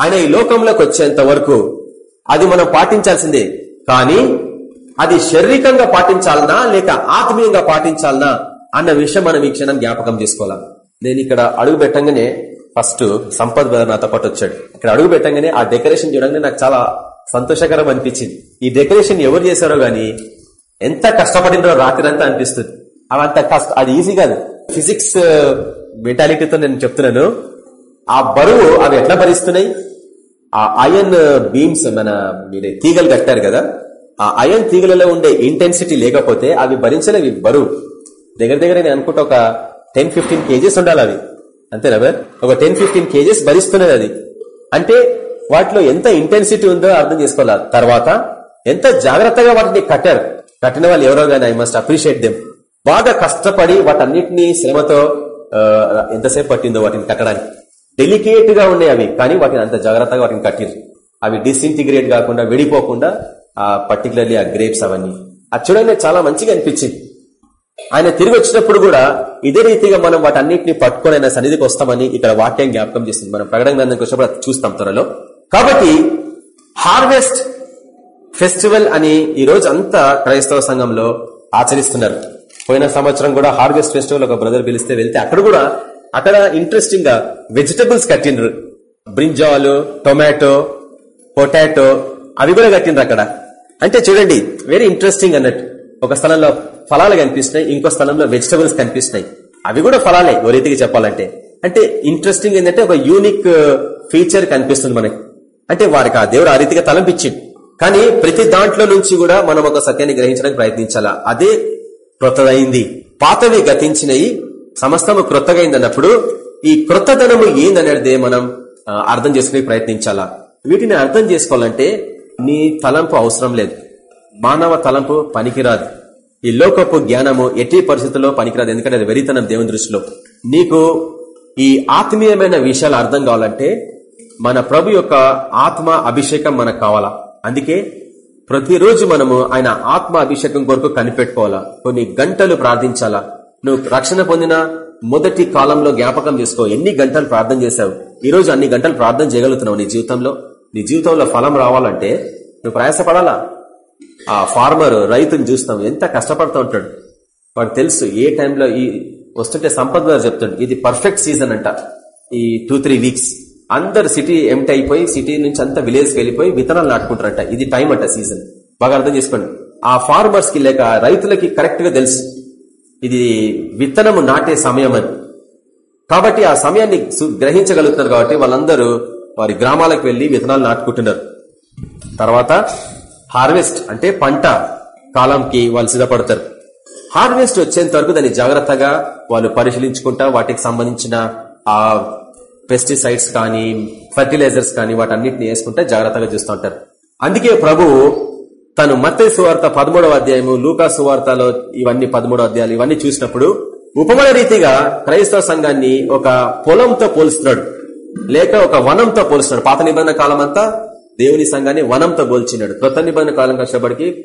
ఆయన ఈ లోకంలోకి వచ్చేంత వరకు అది మనం పాటించాల్సిందే. కానీ అది శారీరకంగా పాటించాలనా లేక ఆత్మీయంగా పాటించాలనా అన్న విషయం మనం ఈ క్షణం జ్ఞాపకం చేసుకోవాలి. నేను ఇక్కడ అడుగు పెట్టంగానే ఫస్ట్ సంపద్ నాతో పాటు వచ్చాడు. ఇక్కడ అడుగు పెట్టంగానే ఆ డెకరేషన్ చూడంగానే నాకు చాలా సంతోషకరం అనిపించింది. ఈ డెకరేషన్ ఎవరు చేశారో గాని ఎంత కష్టపడినారో రాత్రి అంతా అనిపిస్తుంది. అవంత కష్ట అది ఈజీ కాదు. ఫిజిక్స్ మెటాలిటీతో నేను చెప్తున్నాను. ఆ బరువు అవి ఎట్లా భరిస్తున్నాయి? ఆ అయన్ బీమ్స్ మన మీరు తీగలు కట్టారు కదా ఆ అయన్ తీగలలో ఉండే ఇంటెన్సిటీ లేకపోతే అవి భరించలేవి బరువు. దగ్గర దగ్గర నేను అనుకుంటా ఒక టెన్ ఫిఫ్టీన్ కేజీస్ ఉండాలి అవి. అంతేనా ఒక టెన్ ఫిఫ్టీన్ కేజీస్ భరిస్తున్నది అది. అంటే వాటిలో ఎంత ఇంటెన్సిటీ ఉందో అర్థం చేసుకోవాలి? తర్వాత ఎంత జాగ్రత్తగా వాటిని కట్టారు? కట్టిన వాళ్ళు ఎవరో కానీ ఐ మస్ట్ అప్రిషియేట్ దెమ్ బాగా కష్టపడి వాటన్నిటిని శ్రమతో ఎంతసేపు పట్టిందో వాటిని కట్టడానికి. డెలికేట్గా ఉన్నాయి అవి కానీ వాటిని అంత జాగ్రత్తగా వాటిని కట్టిరు అవి డిస్ఇంటిగ్రేట్ కాకుండా విడిపోకుండా ఆ పర్టికులర్లీ ఆ గ్రేప్స్ అవన్నీ. అది చూడండి చాలా మంచిగా అనిపించింది. ఆయన తిరిగి వచ్చినప్పుడు కూడా ఇదే రీతిగా మనం వాటన్నిటిని పట్టుకొని ఆయన సన్నిధికి వస్తామని ఇక్కడ వాక్యం జ్ఞాపకం చేసింది. మనం ప్రకటన గ్రంథంకి వచ్చినప్పుడు చూస్తాం త్వరలో. కాబట్టి హార్వెస్ట్ ఫెస్టివల్ అని ఈ రోజు అంతా క్రైస్తవ సంఘంలో ఆచరిస్తున్నారు. పోయిన సంవత్సరం కూడా హార్వెస్ట్ ఫెస్టివల్ ఒక బ్రదర్ పిలిస్తే వెళ్తే అక్కడ కూడా అక్కడ ఇంట్రెస్టింగ్గా వెజిటబుల్స్ కట్టిండ్రు. బ్రింజాలు టొమాటో పొటాటో అవి కూడా కట్టిండ్రు అక్కడ. అంటే చూడండి వెరీ ఇంట్రెస్టింగ్ అన్నట్టు. ఒక స్థలంలో ఫలాలు కనిపిస్తున్నాయి ఇంకో స్థలంలో వెజిటబుల్స్ కనిపిస్తున్నాయి. అవి కూడా ఫలాలే ఓ రీతికి చెప్పాలంటే. అంటే ఇంట్రెస్టింగ్ ఏంటంటే ఒక యూనిక్ ఫీచర్ uh, కనిపిస్తుంది మనకి. అంటే వారికి ఆ దేవుడు ఆ రీతిగా తలంపించింది కానీ ప్రతి దాంట్లో నుంచి కూడా మనం ఒక సత్యాన్ని గ్రహించడానికి ప్రయత్నించాలా? అదే క్రొత్తదైంది పాతవి గతించినవి సమస్తము క్రొత్తగైంది అన్నప్పుడు ఈ క్రొత్తదనము ఏందనేది మనం అర్థం చేసుకునే ప్రయత్నించాలా? వీటిని అర్థం చేసుకోవాలంటే నీ తలంపు అవసరం లేదు. మానవ తలంపు పనికిరాదు. ఈ లోకపు జ్ఞానము ఎట్టి పరిస్థితుల్లో పనికిరాదు. ఎందుకంటే అది వెరితనం దేవుని దృష్టిలో. నీకు ఈ ఆత్మీయమైన విషయాలు అర్థం కావాలంటే మన ప్రభు యొక్క ఆత్మ అభిషేకం మనకు కావాలా? అందుకే ప్రతిరోజు మనము ఆయన ఆత్మ అభిషేకం కొరకు కనిపెట్టుకోవాలా? కొన్ని గంటలు ప్రార్థించాలా? నువ్వు రక్షణ పొందిన మొదటి కాలంలో జ్ఞాపకం చేసుకో. ఎన్ని గంటలు ప్రార్థన చేశావు? ఈ రోజు అన్ని గంటలు ప్రార్థన చేయగలుగుతున్నావు నీ జీవితంలో? నీ జీవితంలో ఫలం రావాలంటే నువ్వు ప్రయాసపడాలా? ఆ ఫార్మర్ రైతుని చూస్తాం. ఎంత కష్టపడుతూ ఉంటాడు. వాడు తెలుసు ఏ టైంలో ఈ వస్తుంటే సంపద్ గారు చెప్తాడు ఇది పర్ఫెక్ట్ సీజన్ అంట. ఈ టూ త్రీ వీక్స్. అందరు సిటీ ఎంటీ అయిపోయి సిటీ నుంచి అంతా విలేజ్కి వెళ్ళిపోయి విత్తనాలు నాటుకుంటారంట. ఇది టైం అంట సీజన్ బాగా అర్థం చేసుకోండి. ఆ ఫార్మర్స్కి లేక రైతులకి కరెక్ట్గా తెలుసు. ఇది విత్తనము నాటే సమయం అని కాబట్టి ఆ సమయాన్ని గ్రహించగలుగుతున్నారు కాబట్టి వాళ్ళందరూ వారి గ్రామాలకు వెళ్ళి విత్తనాలు నాటుకుంటున్నారు. తర్వాత హార్వెస్ట్ అంటే పంట కాలంకి వాళ్ళు సిద్ధపడతారు. హార్వెస్ట్ వచ్చేంత వరకు దాన్ని జాగ్రత్తగా వాళ్ళు పరిశీలించుకుంటా వాటికి సంబంధించిన ఆ పెస్టిసైడ్స్ కానీ ఫర్టిలైజర్స్ కానీ వాటన్నిటిని వేసుకుంటే జాగ్రత్తగా చూస్తూ ఉంటారు. అందుకే ప్రభు తను మత్త సువార్త పదమూడవ అధ్యాయము లూకా సువార్తలో ఇవన్నీ పదమూడవ అధ్యాయాలు ఇవన్నీ చూసినప్పుడు ఉపమాన రీతిగా క్రైస్తవ సంఘాన్ని ఒక పొలంతో పోలుస్తున్నాడు. లేక ఒక వనంతో పోలుస్తున్నాడు. పాత నిబంధన కాలం అంతా దేవుని సంఘాన్ని వనంతో పోల్చినాడు. కొత్త నిబంధన కాలం కష్టపడికి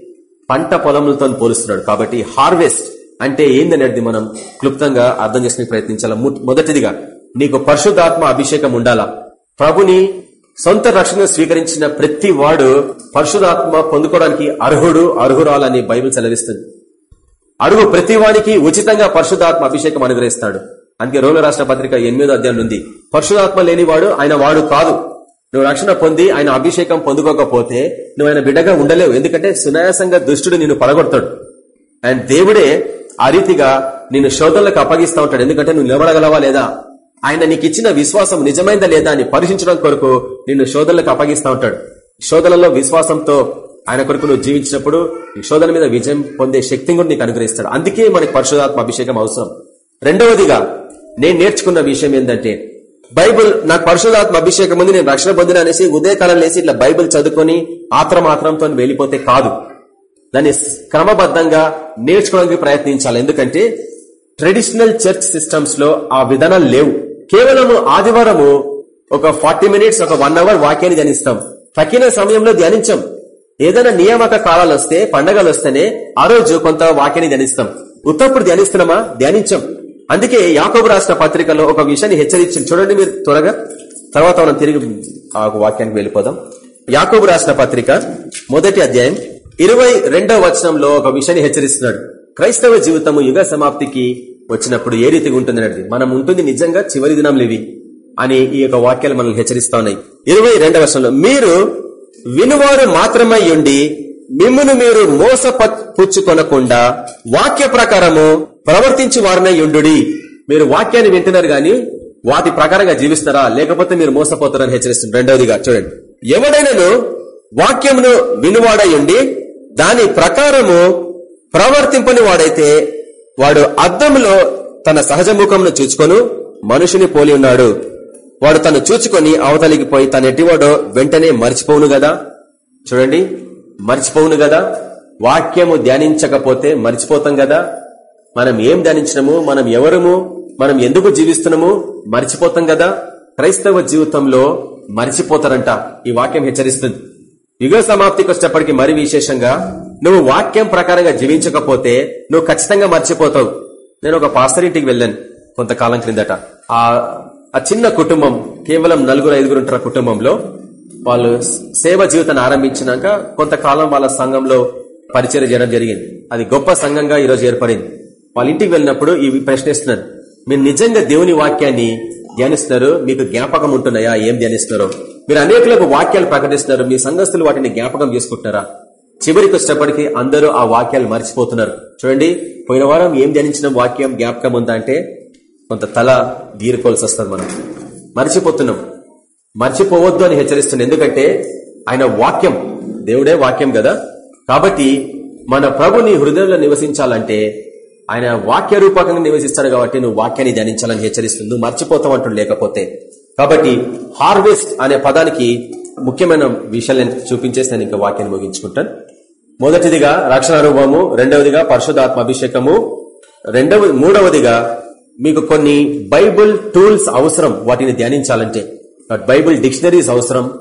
పంట పొలములతో పోలుస్తున్నాడు. కాబట్టి హార్వెస్ట్ అంటే ఏందనేది మనం క్లుప్తంగా అర్థం చేసుకునే ప్రయత్నించాలి? మొదటిదిగా నీకు పరిశుద్ధాత్మ అభిషేకం ఉండాలా? ప్రభుని సొంత రక్షణ స్వీకరించిన ప్రతి వాడు పరిశుధాత్మ పొందుకోవడానికి అర్హుడు అర్హురాలని బైబిల్ సెలవిస్తుంది. అడుగు ప్రతి వాడికి ఉచితంగా పరిశుధాత్మ అభిషేకం అనుగ్రహిస్తాడు. అందుకే రోల రాష్ట్ర పత్రిక ఎనిమిదో అధ్యాయం ఉంది పరిశుధాత్మ లేనివాడు ఆయన వాడు కాదు. నువ్వు రక్షణ పొంది ఆయన అభిషేకం పొందుకోకపోతే నువ్వు ఆయన బిడ్డగా ఉండలేవు. ఎందుకంటే సునాయాసంగా దుష్టుడు నిన్ను పడగొడతాడు. అండ్ దేవుడే ఆ రీతిగా నిన్ను శోధనలకు అప్పగిస్తా ఉంటాడు. ఎందుకంటే నువ్వు నిలబడగలవా లేదా? ఆయన నీకు ఇచ్చిన విశ్వాసం నిజమైందా లేదా అని పరీక్షించడం కొరకు నిన్ను శోధనలకు అప్పగిస్తా ఉంటాడు. శోధనలో విశ్వాసంతో ఆయన కొరకు నువ్వు జీవించినప్పుడు ఈ శోధన మీద విజయం పొందే శక్తిని కూడా నీకు అనుగ్రహిస్తాడు. అందుకే మనకి పరిశోధాత్మ అభిషేకం అవసరం. రెండవదిగా నేను నేర్చుకున్న విషయం ఏంటంటే బైబుల్ నాకు పరిశుధాత్మ అభిషేకం ఉంది నేను రక్షణ పొందిన అనేసి ఉదయకాలం లేసి ఇట్లా బైబిల్ చదువుకొని ఆత్రమాత్రంతో వెళ్ళిపోతే కాదు. దాన్ని క్రమబద్ధంగా నేర్చుకోవడానికి ప్రయత్నించాలి. ఎందుకంటే ట్రెడిషనల్ చర్చ్ సిస్టమ్స్లో ఆ విధానాలు లేవు. కేవలము ఆదివారము ఒక ఫార్టీ మినిట్స్ ఒక వన్ అవర్ వాక్యాన్ని ధ్యానిస్తాం. తక్కిన సమయంలో ధ్యానించాం. ఏదైనా నియామక కాలాలు వస్తే పండగలు వస్తేనే ఆ రోజు కొంత వాక్యాన్ని ధ్యానిస్తాం. ఉత్తప్పుడు ధ్యానిస్తున్నామా? ధ్యానించాం. అందుకే యాకబు రాష్ట్ర పత్రికలో ఒక విషయాన్ని హెచ్చరించింది చూడండి మీరు త్వరగా. తర్వాత మనం తిరిగి ఆ వాక్యానికి వెళ్ళిపోదాం. యాకోబు రాష్ట్ర పత్రిక మొదటి అధ్యాయం ఇరవై రెండవ వచనంలో ఒక విషయాన్ని హెచ్చరిస్తున్నాడు. క్రైస్తవ జీవితము యుగ సమాప్తికి వచ్చినప్పుడు ఏ రీతిగా ఉంటుంది అనేది. మనం ఉంటుంది నిజంగా చివరి దినంలు ఇవి అని ఈ యొక్క వాక్యాలు మనల్ని హెచ్చరిస్తా ఉన్నాయి. ఇరవై రెండవ వర్షంలో మీరు వినువారు మాత్రమై ఉండి మిమ్మును మీరు మోసపుచ్చుకొనకుండా వాక్య ప్రకారము ప్రవర్తించి వారినై ఉండు మీరు వాక్యాన్ని వింటున్నారు గాని వాటి ప్రకారంగా జీవిస్తారా? లేకపోతే మీరు మోసపోతారని హెచ్చరిస్తుంది రెండవదిగా చూడండి. ఎవడైనాను వాక్యమును వినువాడై ఉండి దాని ప్రకారము ప్రవర్తింపని వాడైతే వాడు అద్దంలో తన సహజ ముఖంను చూచుకొను మనుషుని పోలి ఉన్నాడు. వాడు తను చూచుకొని అవతలికి పోయి తన ఎట్టివాడో వెంటనే మర్చిపోవును గదా? చూడండి మర్చిపోవును గదా? వాక్యము ధ్యానించకపోతే మర్చిపోతాం గదా? మనం ఏం ధ్యానించినము? మనం ఎవరము? మనం ఎందుకు జీవిస్తున్నాము? మర్చిపోతాం గదా? క్రైస్తవ జీవితంలో మర్చిపోతారంట. ఈ వాక్యం హెచ్చరిస్తుంది. యుగ సమాప్తికి వచ్చేటప్పటికి మరి విశేషంగా నువ్వు వాక్యం ప్రకారంగా జీవించకపోతే నువ్వు ఖచ్చితంగా మర్చిపోతావు. నేను ఒక పాస్టర్ ఇంటికి వెళ్ళాను కొంతకాలం క్రిందట. ఆ ఆ చిన్న కుటుంబం కేవలం నలుగురు ఐదుగురు ఉంటారు కుటుంబంలో. వాళ్ళు సేవ జీవితాన్ని ఆరంభించినాక కొంతకాలం వాళ్ళ సంఘంలో పరిచయం చేయడం జరిగింది. అది గొప్ప సంఘంగా ఈరోజు ఏర్పడింది. వాళ్ళ ఇంటికి వెళ్ళినప్పుడు ఇవి ప్రశ్నిస్తున్నారు. మీరు నిజంగా దేవుని వాక్యాన్ని ధ్యానిస్తున్నారు? మీకు జ్ఞాపకం ఉంటున్నాయా? ఏం ధ్యానిస్తున్నారో? మీరు అనేకులకు వాక్యాలు ప్రకటిస్తున్నారు. మీ సంఘస్థులు వాటిని జ్ఞాపకం చేసుకుంటున్నారా? చివరికి వచ్చేటప్పటికి అందరూ ఆ వాక్యాలు మర్చిపోతున్నారు. చూడండి పోయిన వారం ఏం ధ్యానించిన వాక్యం జ్ఞాపకం ఉందా అంటే కొంత తల గీరుకోవాల్సి వస్తుంది మనం మర్చిపోతున్నాం. మర్చిపోవద్దు అని హెచ్చరిస్తుంది ఎందుకంటే ఆయన వాక్యం దేవుడే వాక్యం కదా. కాబట్టి మన ప్రభుని హృదయంలో నివసించాలంటే ఆయన వాక్య రూపకంగా నివసిస్తాడు కాబట్టి నువ్వు వాక్యాన్ని ధ్యానించాలని హెచ్చరిస్తుంది నువ్వు మర్చిపోతావు లేకపోతే కాబట్టి హార్వెస్ట్ అనే పదానికి ముఖ్యమైన విషయాలు నేను చూపించేసి నేను ఇంకా వాక్యాన్ని ముగించుకుంటాను. మొదటిదిగా రక్షణ అనుభవము రెండవదిగా పరిశుధాత్మ అభిషేకము రెండవ మూడవదిగా మీకు కొన్ని బైబుల్ టూల్స్ అవసరం వాటిని ధ్యానించాలంటే. బైబుల్ డిక్షనరీస్ అవసరం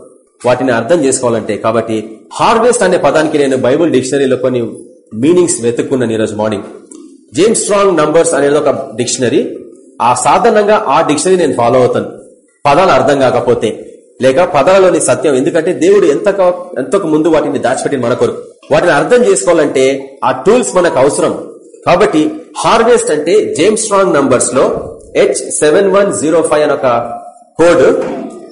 వాటిని అర్థం చేసుకోవాలంటే. కాబట్టి హార్వెస్ట్ అనే పదానికి నేను బైబుల్ డిక్షనరీలో కొన్ని మీనింగ్స్ వెతుక్కున్నాను ఈరోజు మార్నింగ్. జేమ్స్ స్ట్రాంగ్ నంబర్స్ అనేది ఒక డిక్షనరీ. ఆ సాధారణంగా ఆ డిక్షనరీ నేను ఫాలో అవుతాను. పదాలు అర్థం కాకపోతే లేక పదాలలోని సత్యం. ఎందుకంటే దేవుడు ఎంత ఎంతకు ముందు వాటిని దాచిపెట్టి మన కొరకు వాటిని అర్థం చేసుకోవాలంటే ఆ టూల్స్ మనకు అవసరం. కాబట్టి హార్వెస్ట్ అంటే James Strong నంబర్స్లో H seven one zero five అని ఒక కోడ్.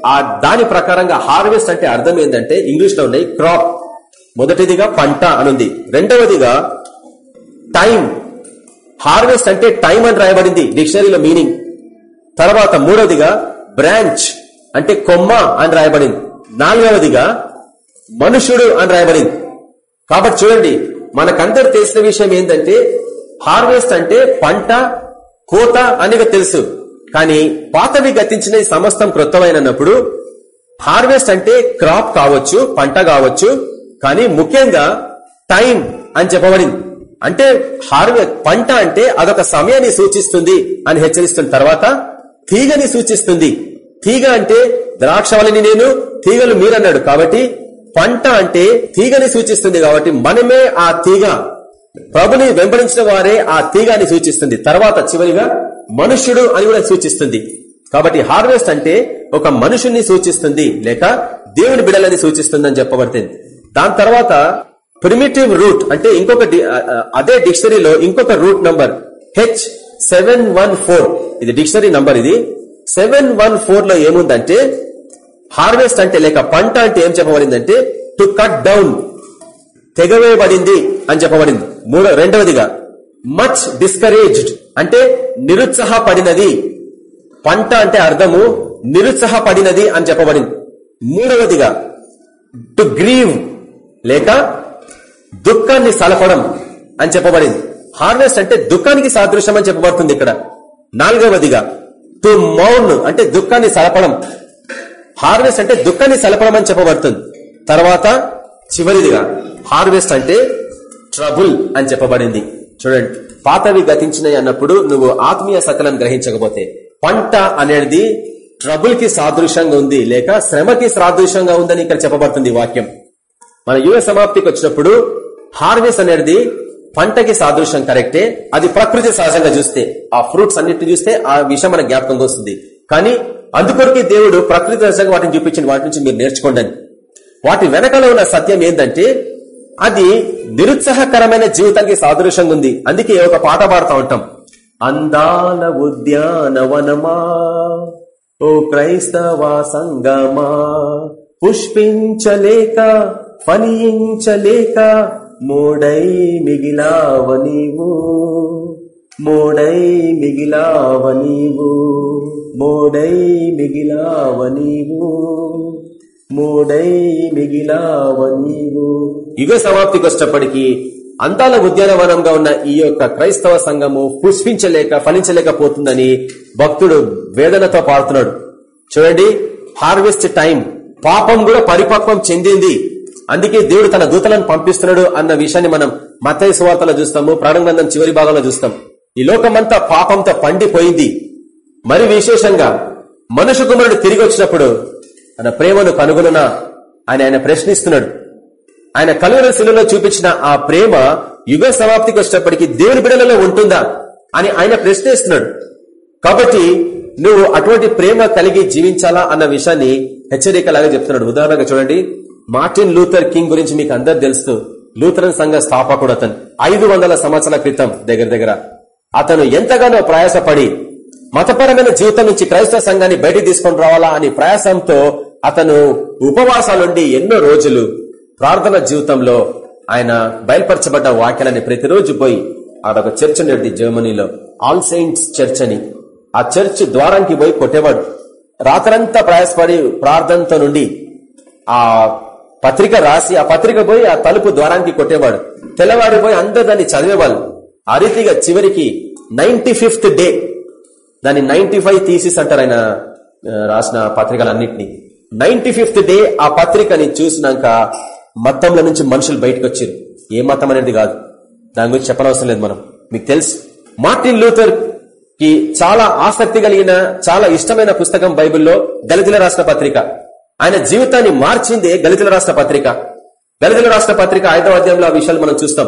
ఆ దాని ప్రకారంగా హార్వెస్ట్ అంటే అర్థం ఏంటంటే ఇంగ్లీష్లో ఉన్నాయి క్రాప్. మొదటిదిగా పంట అనుంది. రెండవదిగా టైం హార్వెస్ట్ అంటే టైం అని రాయబడింది డిక్షనరీలో మీనింగ్. తర్వాత మూడవదిగా బ్రాంచ్ అంటే కొమ్మ అని రాయబడింది. నాలుగవదిగా మనుషుడు అని రాయబడింది. కాబట్టి చూడండి మనకందరు తెలిసిన విషయం ఏంటంటే హార్వెస్ట్ అంటే పంట కోత అనేది తెలుసు. కానీ పాతవి గతించిన సమస్తం కృతమైనప్పుడు హార్వెస్ట్ అంటే క్రాప్ కావచ్చు పంట కావచ్చు కానీ ముఖ్యంగా టైం అని చెప్పబడింది. అంటే హార్వెస్ట్ పంట అంటే అదొక సమయాన్ని సూచిస్తుంది అని హెచ్చరిస్తున్న తర్వాత తీగని సూచిస్తుంది. తీగ అంటే ద్రాక్షవల్లిని నేను తీగలు మీరన్నాడు. కాబట్టి పంట అంటే తీగని సూచిస్తుంది కాబట్టి మనమే ఆ తీగ. ప్రభుని వెంబడించిన వారే ఆ తీగాన్ని సూచిస్తుంది. తర్వాత చివరిగా మనుష్యుడు అని కూడా సూచిస్తుంది. కాబట్టి హార్వెస్ట్ అంటే ఒక మనుషుణ్ణి సూచిస్తుంది లేక దేవుని బిడలని సూచిస్తుంది అని చెప్పబడుతుంది. దాని తర్వాత ప్రిమిటివ్ రూట్ అంటే ఇంకొక అదే డిక్షనరీలో ఇంకొక root number H seven one four. ఇది డిక్షనరీ నంబర్ ఇది. సెవెన్ వన్ ఫోర్లో ఏముందంటే హార్వెస్ట్ అంటే లేక పంట అంటే ఏం చెప్పబడిందంటే టు కట్ డౌన్ తెగవేయబడింది అని చెప్పబడింది. మూడో రెండవదిగా మచ్ డిస్కరేజ్డ్ అంటే నిరుత్సాహపడినది. పంట అంటే అర్థము నిరుత్సాహపడినది అని చెప్పబడింది. మూడవదిగా టు గ్రీవ్ లేక దుఃఖాన్ని సలపడం అని చెప్పబడింది. హార్వెస్ట్ అంటే దుఃఖానికి సాదృశ్యం అని చెప్పబడుతుంది ఇక్కడ. నాలుగవదిగా టు మౌన్ అంటే దుఃఖాన్ని సలపడం. హార్వెస్ట్ అంటే దుఃఖాన్ని సలపడం అని చెప్పబడుతుంది. తర్వాత చివరిదిగా హార్వెస్ట్ అంటే ట్రబుల్ అని చెప్పబడింది. చూడండి పాతవి గతించినవి అన్నప్పుడు నువ్వు ఆత్మీయ సకలం గ్రహించకపోతే పంట అనేది ట్రబుల్కి సాదృశ్యంగా ఉంది లేక శ్రమకి సాదృశ్యంగా ఉందని ఇక్కడ చెప్పబడుతుంది వాక్యం. మన యువ సమాప్తికి వచ్చినప్పుడు హార్వెస్ట్ అనేది పంటకి సాదృశ్యం కరెక్టే అది ప్రకృతి సహజంగా చూస్తే ఆ ఫ్రూట్స్ అన్నిటిని చూస్తే ఆ విషయం మన జ్ఞాపకంగా వస్తుంది. కానీ అందుకొరకే దేవుడు ప్రకృతి సహజంగా వాటిని చూపించిన వాటి నుంచి మీరు నేర్చుకోండి. వాటి వెనకాల ఉన్న సత్యం ఏంటంటే అది నిరుత్సాహకరమైన జీవితానికి సాదృశ్యంగా ఉంది. అందుకే ఒక పాట పాడుతూ ఉంటాం. అందాల ఉద్యానవనమా ఓ క్రైస్తవా సంగమా పుష్పించలేక ఫలించలేక మూడై మిగిలావ నీవు. మూడై మిగిలావ నీవు. మూడై మిగిలావ నీవు. మూడై మిగిలావ నీవు. యుగ సమాప్తికి వచ్చినప్పటికీ అంతాల ఉద్యానవనంగా ఉన్న ఈ యొక్క క్రైస్తవ సంఘము పుష్పించలేక ఫలించలేకపోతుందని భక్తుడు వేదనతో పాడుతున్నాడు. చూడండి హార్వెస్ట్ టైం పాపం కూడా పరిపక్వం చెందింది. అందుకే దేవుడు తన దూతలను పంపిస్తున్నాడు అన్న విషయాన్ని మనం మతయ సువార్తలో చూస్తాము ప్రాణగ్రంథం చివరి భాగంలో చూస్తాం. ఈ లోకమంతా పాపంతో పండిపోయింది. మరి విశేషంగా మనుషు కుమారుడు తిరిగి వచ్చినప్పుడు తన ప్రేమను కనుగొననా అని ఆయన ప్రశ్నిస్తున్నాడు. ఆయన కలువల శిలలో చూపించిన ఆ ప్రేమ యుగ సమాప్తికి వచ్చినప్పటికీ దేవుని బిడలలో ఉంటుందా అని ఆయన ప్రశ్నిస్తున్నాడు. కాబట్టి నువ్వు అటువంటి ప్రేమ కలిగి జీవించాలా అన్న విషయాన్ని హెచ్చరికలాగా చెప్తున్నాడు. ఉదాహరణగా చూడండి మార్టిన్ లూథర్ కింగ్ గురించి మీకు అందరు తెలుస్తూ లూథరన్ సంఘ స్థాపకుడు అతను. ఐదు సంవత్సరాల క్రితం దగ్గర దగ్గర. అతను ఎంతగానో ప్రయాసపడి మతపరమైన జీవితం నుంచి క్రైస్తవ సంఘాన్ని బయటికి తీసుకొని రావాలా అని ప్రయాసంతో అతను ఉపవాసాలుండి ఎన్నో రోజులు ప్రార్థన జీవితంలో ఆయన బయలుపరచబడ్డ వాక్యాలని ప్రతిరోజు పోయి అదొక చర్చ్ ఉండేది జర్మనీలో. ఆల్ సెయింట్స్ చర్చ్ అని. ఆ చర్చ్ ద్వారానికి పోయి కొట్టేవాడు. రాత్రంతా ప్రయాసపడి ప్రార్థనతో నుండి ఆ పత్రిక రాసి ఆ పత్రిక పోయి ఆ తలుపు ద్వారానికి కొట్టేవాడు. తెల్లవారి పోయి అందరు దాన్ని చదివేవాళ్ళు. ఆ రీతిగా చివరికి నైన్టీ ఫిఫ్త్ డే. దాన్ని నైన్టీ ఫైవ్ థీసిస్ అంటారు ఆయన రాసిన పత్రికలన్నింటినీ. నైన్టీ ఫిఫ్త్ డే ఆ పత్రికని చూసినాక మతంలో నుంచి మనుషులు బయటకు వచ్చారు. ఏ మతం అనేది కాదు. దాని గురించి చెప్పనవసరం లేదు మనం. మీకు తెలుసు. మార్టిన్ లూథర్కి చాలా ఆసక్తి కలిగిన చాలా ఇష్టమైన పుస్తకం బైబిల్లో దళితుల రాసిన పత్రిక. ఆయన జీవితాన్ని మార్చిందే గలితుల రాష్ట్ర పత్రిక. గలితుల రాష్ట్ర పత్రిక ఐదవ అధ్యాయంలో ఆ విషయాలు మనం చూస్తాం.